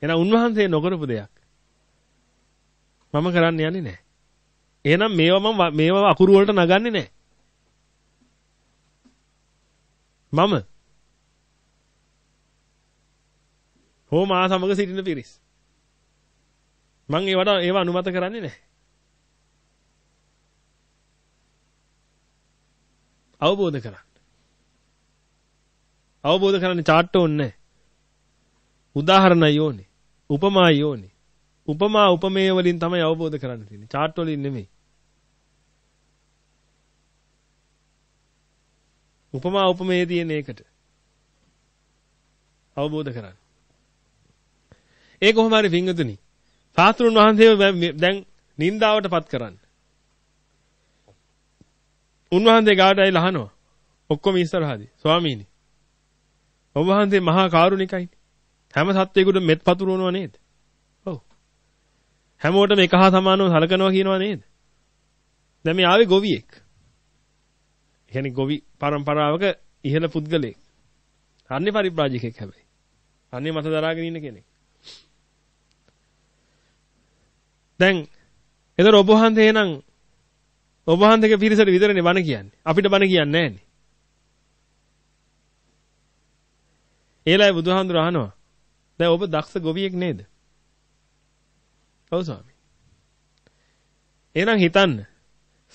එහෙනම් උන්වහන්සේ නොකරපු දෙයක් මම කරන්න යන්නේ නැහැ. එහෙනම් මේවා මම මේවා අකුරු වලට නගන්නේ නැහැ. මම හෝ මා සමග සිටින පිරිස් මම ඒවට ඒව අනුමත කරන්නේ නැහැ. අවබෝධ කරගන්න. අවබෝධ කරගන්න චාට්ට ඕනේ උදාහරණයි ඕනේ. උපමායි ඕනේ. උපමා උපමේය වලින් තමයි අවබෝධ කරන්න තියෙන්නේ. චාට් වලින් නෙමෙයි. උපමා උපමේය තියෙන එකට. අවබෝධ කරගන්න. ඒ කොහොම හරි පිංගුතුනි. සාස්ත්‍රුන් වහන්සේව දැන් නින්දාවටපත් කරන්න. උන්වහන්සේ ගාඩ ඇවිල්ලා අහනවා. ඔක්කොම ඉස්සරහදී. ස්වාමීනි. ඔබ වහන්සේ මහා කාරුණිකයි. හැම සත්වයකට මෙත් පතුරවනවා නේද? ඔව්. හැමෝටම එක හා සමානව සලකනවා කියනවා නේද? දැන් මේ ආවේ ගොවියෙක්. කියන්නේ ගොවි પરම්පරාවක ඉහළ පුද්ගලයෙක්. අන්නේ පරිබ්‍රාජිකෙක් හැබැයි. අන්නේ මත දරාගෙන ඉන්න කෙනෙක්. දැන් එතන ඔබ වහන්සේ එනං ඔබ වහන්සේගේ පිරිසට විතරනේ බණ කියන්නේ. අපිට බණ කියන්නේ නැහැනේ. ඒලයි බුදුහාඳුර අහනවා. දැන් ඔබ දක්ෂ ගොවියෙක් නේද? ඔව් ස්වාමී. එහෙනම් හිතන්න.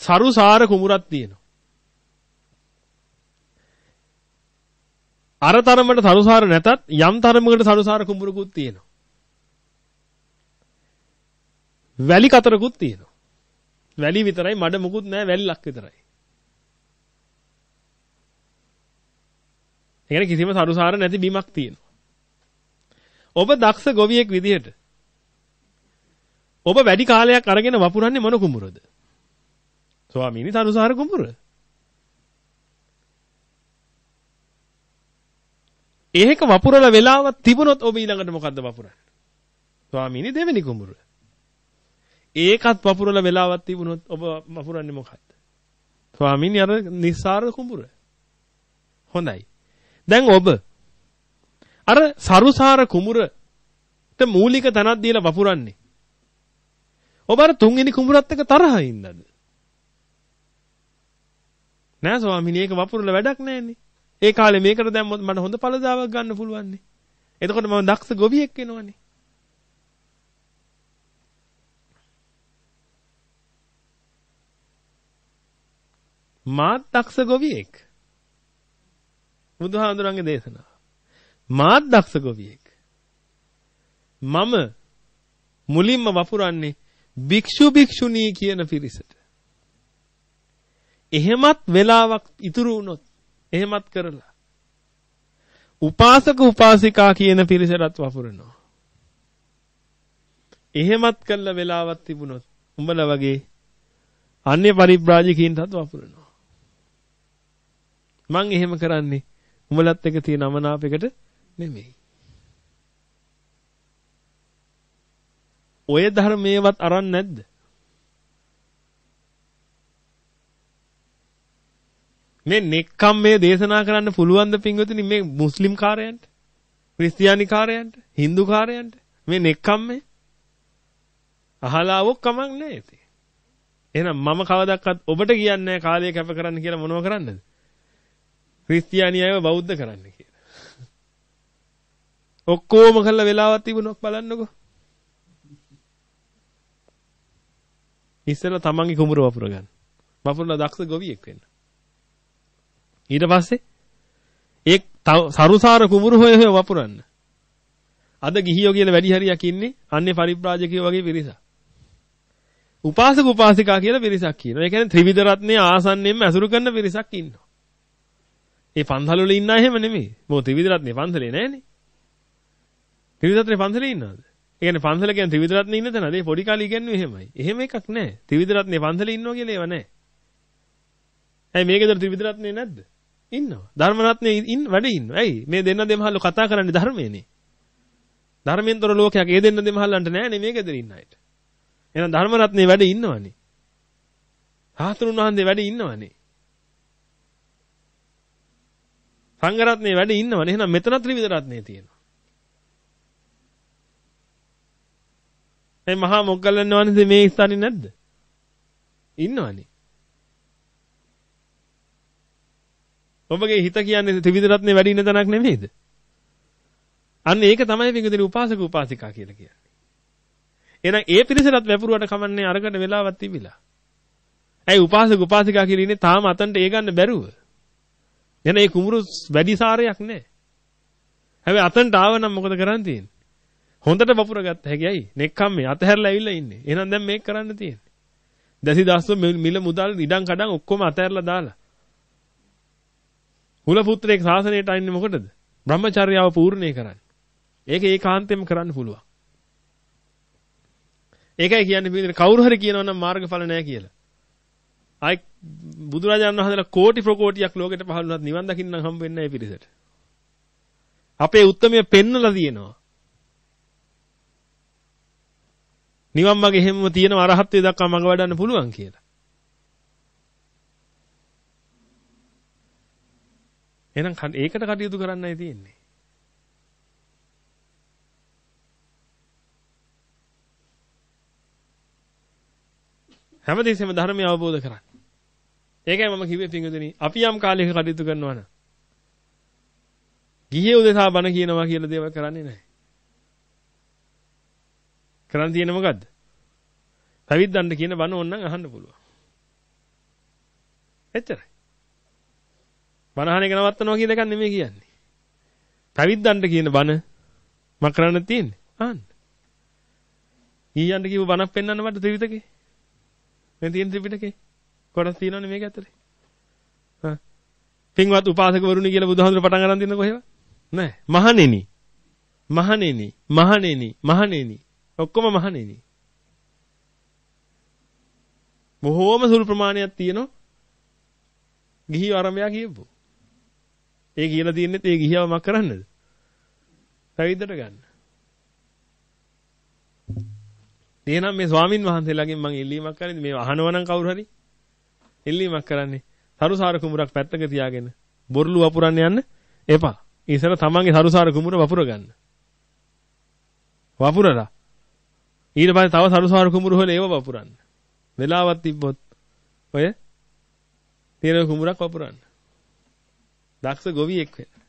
සරුසාර කුමුරක් තියෙනවා. අර තරමට සරුසාර නැතත් යම් තරමකට සරුසාර කුඹුරකුත් තියෙනවා. වැලි කතරකුත් තියෙනවා. වැලි විතරයි මඩ මුකුත් නැහැ වැල්ලක් විතරයි. ඒ කිසිම සරුසාර නැති බිමක් තියෙනවා. ඔබ දක්ෂ ගොවියෙක් විදිහට ඔබ වැඩි කාලයක් අරගෙන වපුරන්නේ මොන කුඹුරද? ස්වාමීනි සරුසාර කුඹුර. ඒක වපුරලා වෙලාවක් තිබුණොත් ඔබ ඊළඟට මොකද්ද වපුරන්නේ? ස්වාමීනි දෙවෙනි කුඹුර. ඒකත් වපුරලා වෙලාවක් තිබුණොත් ඔබ වපුරන්නේ මොකද්ද? ස්වාමීනි අර නිස්සාර කුඹුර. හොඳයි. දැන් ඔබ අර සරුසාර කුඹුරට මූලික තැනක් දීලා වපුරන්නේ. ඔබ අර තුන්වෙනි කුඹුරත් එක්ක තරහින්දද? නෑ ස්වාමීනි ඒක වපුරලා වැඩක් නෑනේ. ඒ කාලේ මේකට දැම්මොත් මට හොඳ පළදාවක් ගන්න පුළුවන් නේ. එතකොට මම දක්ෂ ගොවියෙක් වෙනවනේ. මාත් දක්ෂ ගොවියෙක්. බුදුහාඳුරන්ගේ දේශනාව. මාත් දක්ෂ ගොවියෙක්. මම මුලින්ම වපුරන්නේ භික්ෂු භික්ෂුණී කියන පිරිසට. එහෙමත් වෙලාවක් ඉතුරු වුණොත් එහෙමත් කරලා උපාසක උපාසිකා කියන පිරිසටත් වපුරනවා. එහෙමත් කළ වෙලාවක් තිබුණොත් උඹලා වගේ අන්‍ය පරිබ්‍රාජිකයින්ටත් වපුරනවා. මං එහෙම කරන්නේ උඹලත් එක තියෙන අමනාපයකට නෙමෙයි. ඔය ධර්මයේවත් අරන් නැද්ද? මේ නෙක්කම් මේ දේශනා කරන්න පුළුවන් ද පින්වතුනි මේ මුස්ලිම් කාරයන්ට? ක්‍රිස්තියානි කාරයන්ට? Hindu කාරයන්ට? මේ නෙක්කම් මේ? අහලාවොක් කමක් නැහැ ඉතින්. එහෙනම් මම කවදාවත් ඔබට කියන්නේ කාලය කැප කරන්න කියලා මොනව කරන්නද? ක්‍රිස්තියානි අයව බෞද්ධ කරන්න කියලා. ඔක්කොම කළා වෙලාවක් තිබුණොත් බලන්නකෝ. ඉස්සෙල්ලා තමන්ගේ කුඹුර වපුර ගන්න. වපුරලා දක්ෂ ගොවියෙක් වෙන්න. ඊට පස්සේ ඒ සරුසාර කුඹුරු හොය හොය වපුරන්න. අද ගිහියෝ කියලා වැඩි හරියක් ඉන්නේ අන්නේ පරිබ්‍රාජකයෝ වගේ පිරිසක්. උපාසක උපාසිකා කියලා පිරිසක් කියනවා. ඒ කියන්නේ ත්‍රිවිධ රත්නයේ ආසන්නෙන්ම ඇසුරු කරන පිරිසක් ඉන්නවා. ඒ පන්සල් වල ඉන්න අය එහෙම නෙමෙයි. මොකද ත්‍රිවිධ රත්නයේ පන්සලේ නැහනේ. ත්‍රිවිධ රත්නයේ පන්සලේ ඉන්නවද? ඒ කියන්නේ පන්සල කියන්නේ ත්‍රිවිධ රත්නයේ ඉන්න තැනද? ඒ පොඩි කාලේ ඉගෙනුවේ එහෙමයි. එහෙම එකක් නැහැ. ත්‍රිවිධ රත්නයේ පන්සලේ ඉන්නවා කියලා ඒව නැහැ. ඇයි මේකේද ත්‍රිවිධ රත්නයේ නැද්ද? ඉන්නවා. ධර්ම රත්නේ ඉන්න වැඩ ඉන්නවා. ඇයි? මේ දෙන්න දෙමහල්ලෝ කතා කරන්නේ ධර්මයේනේ. ධර්මයෙන්තර ලෝකයක් ඒ දෙන්න දෙමහල්ලන්ට නෑනේ මේ ගෙදර ඉන්න අයට. එහෙනම් ධර්ම රත්නේ වැඩ ඉන්නවනේ. සාස්ත්‍රුන් වහන්සේ වැඩ ඉන්නවනේ. සංඝ රත්නේ වැඩ ඉන්නවනේ. එහෙනම් මෙතන ත්‍රිවිධ රත්නේ තියෙනවා. මේ මහා මොග්ගල්ලාන වහන්සේ මේ ස්ථානේ නැද්ද? ඉන්නවනේ. ඔබගේ හිත කියන්නේ ත්‍රිවිධ රත්නේ වැඩි ඉන්න තැනක් නෙමෙයිද? අන්න ඒක තමයි පිඟුදින උපාසක උපාසිකා කියලා කියන්නේ. එහෙනම් ඒ පිරිසටත් වැපරුවට කමන්නේ අරකට වෙලාවක් තිබිලා. ඇයි උපාසක උපාසිකා කියලා ඉන්නේ තාම අතන්ට ඒ ගන්න බැරුව. එහෙනම් ඒ කුඹුරු වැඩි සාරයක් නැහැ. හැබැයි අතන්ට ආව නම් මොකද කරන්න තියෙන්නේ? හොඳට වපුර ගත්ත හැකි ඇයි? නෙක්කම් මේ අතහැරලා ඇවිල්ලා ඉන්නේ. එහෙනම් දැන් මේක කරන්න තියෙන්නේ. දැසි දාස්ව මිල මුදල් ඉඩම් කඩම් ඔක්කොම අතහැරලා දාලා කුල පුත්‍රයෙක් ශාසනයට අයින්නේ මොකටද? බ්‍රහ්මචර්යාව පූර්ණේ කරන්න. ඒක ඒකාන්තයෙන්ම කරන්න පුළුවන්. ඒකයි කියන්නේ පිළිදෙන කවුරු හරි කියනවා නම් මාර්ගඵල නැහැ කියලා. ආයි බුදුරජාණන් වහන්සේලා කෝටි ප්‍රකෝටියක් ලෝකෙට පහළ වුණත් නිවන් දකින්න හම්බ වෙන්නේ නැහැ පිරිසට. අපේ උත්තරමය පෙන්නලා තියෙනවා. නිවන් මාගේ හැමම තියෙන අරහත්ත්වයට දක්වා මඟ වඩන්න පුළුවන් කියලා. එහෙනම් ඒකට කටයුතු කරන්නයි තියෙන්නේ. හැමදෙස්සෙම ධර්මය අවබෝධ කරගන්න. ඒකයි මම කිව්වේ පින්වතුනි අපි යම් කාලයක කටයුතු කරනවා නම් ගිහිය උදෙසා බණ කියනවා කියලා දේවල් කරන්නේ නැහැ. කරන්න තියෙන්නේ මොකද්ද? පැවිද්දන්ට කියන බණ ඕනනම් අහන්න පුළුවන්. එච්චරයි. බණහන එක නවත්තනවා කියන එකක් නෙමෙයි කියන්නේ. පැවිද්දන්ට කියන බණ මම කරන්න තියෙන්නේ. අහන්න. ඊයන්ට කිව්ව බණක් පෙන්වන්න මට ත්‍රිවිධකේ. මේ තියෙන ත්‍රිපිටකේ. කොටස් තියෙනවනේ මේක ඇතුලේ. හා. පින්වත් උපාසකවරුනි කියලා බුදුහාමුදුර පටන් ගන්න තියෙන කොහෙවත්? නෑ. මහණෙනි. මහණෙනි. මහණෙනි. මහණෙනි. ඔක්කොම මහණෙනි. බොහෝම සුළු ප්‍රමාණයක් තියෙනවා. ගිහි ආරම්භය කියපො. ඒ කියලා තියෙන්නේ ඒ ගිහියව මක් කරන්නද? පැවිද්දට ගන්න. එහෙනම් මේ ස්වාමින් වහන්සේලාගෙන් මම ඉල්ලීමක් කරන්නේ මේ අහනවනම් කවුරු හරි ඉල්ලීමක් කරන්නේ සරුසාර කුඹරක් පැත්තක තියාගෙන බොරළු වපුරන්න යන්න එපා. ඉතින් තමන්ගේ සරුසාර කුඹර වපුර ගන්න. වපුරලා ඊට පස්සේ තව සරුසාර කුඹුරු හොයලා ඒව වපුරන්න. වෙලාවක් තිබ්බොත් ඔය තියෙන කුඹරක් වපුරන්න. දක්ෂ ගොවියෙක් වෙන්න.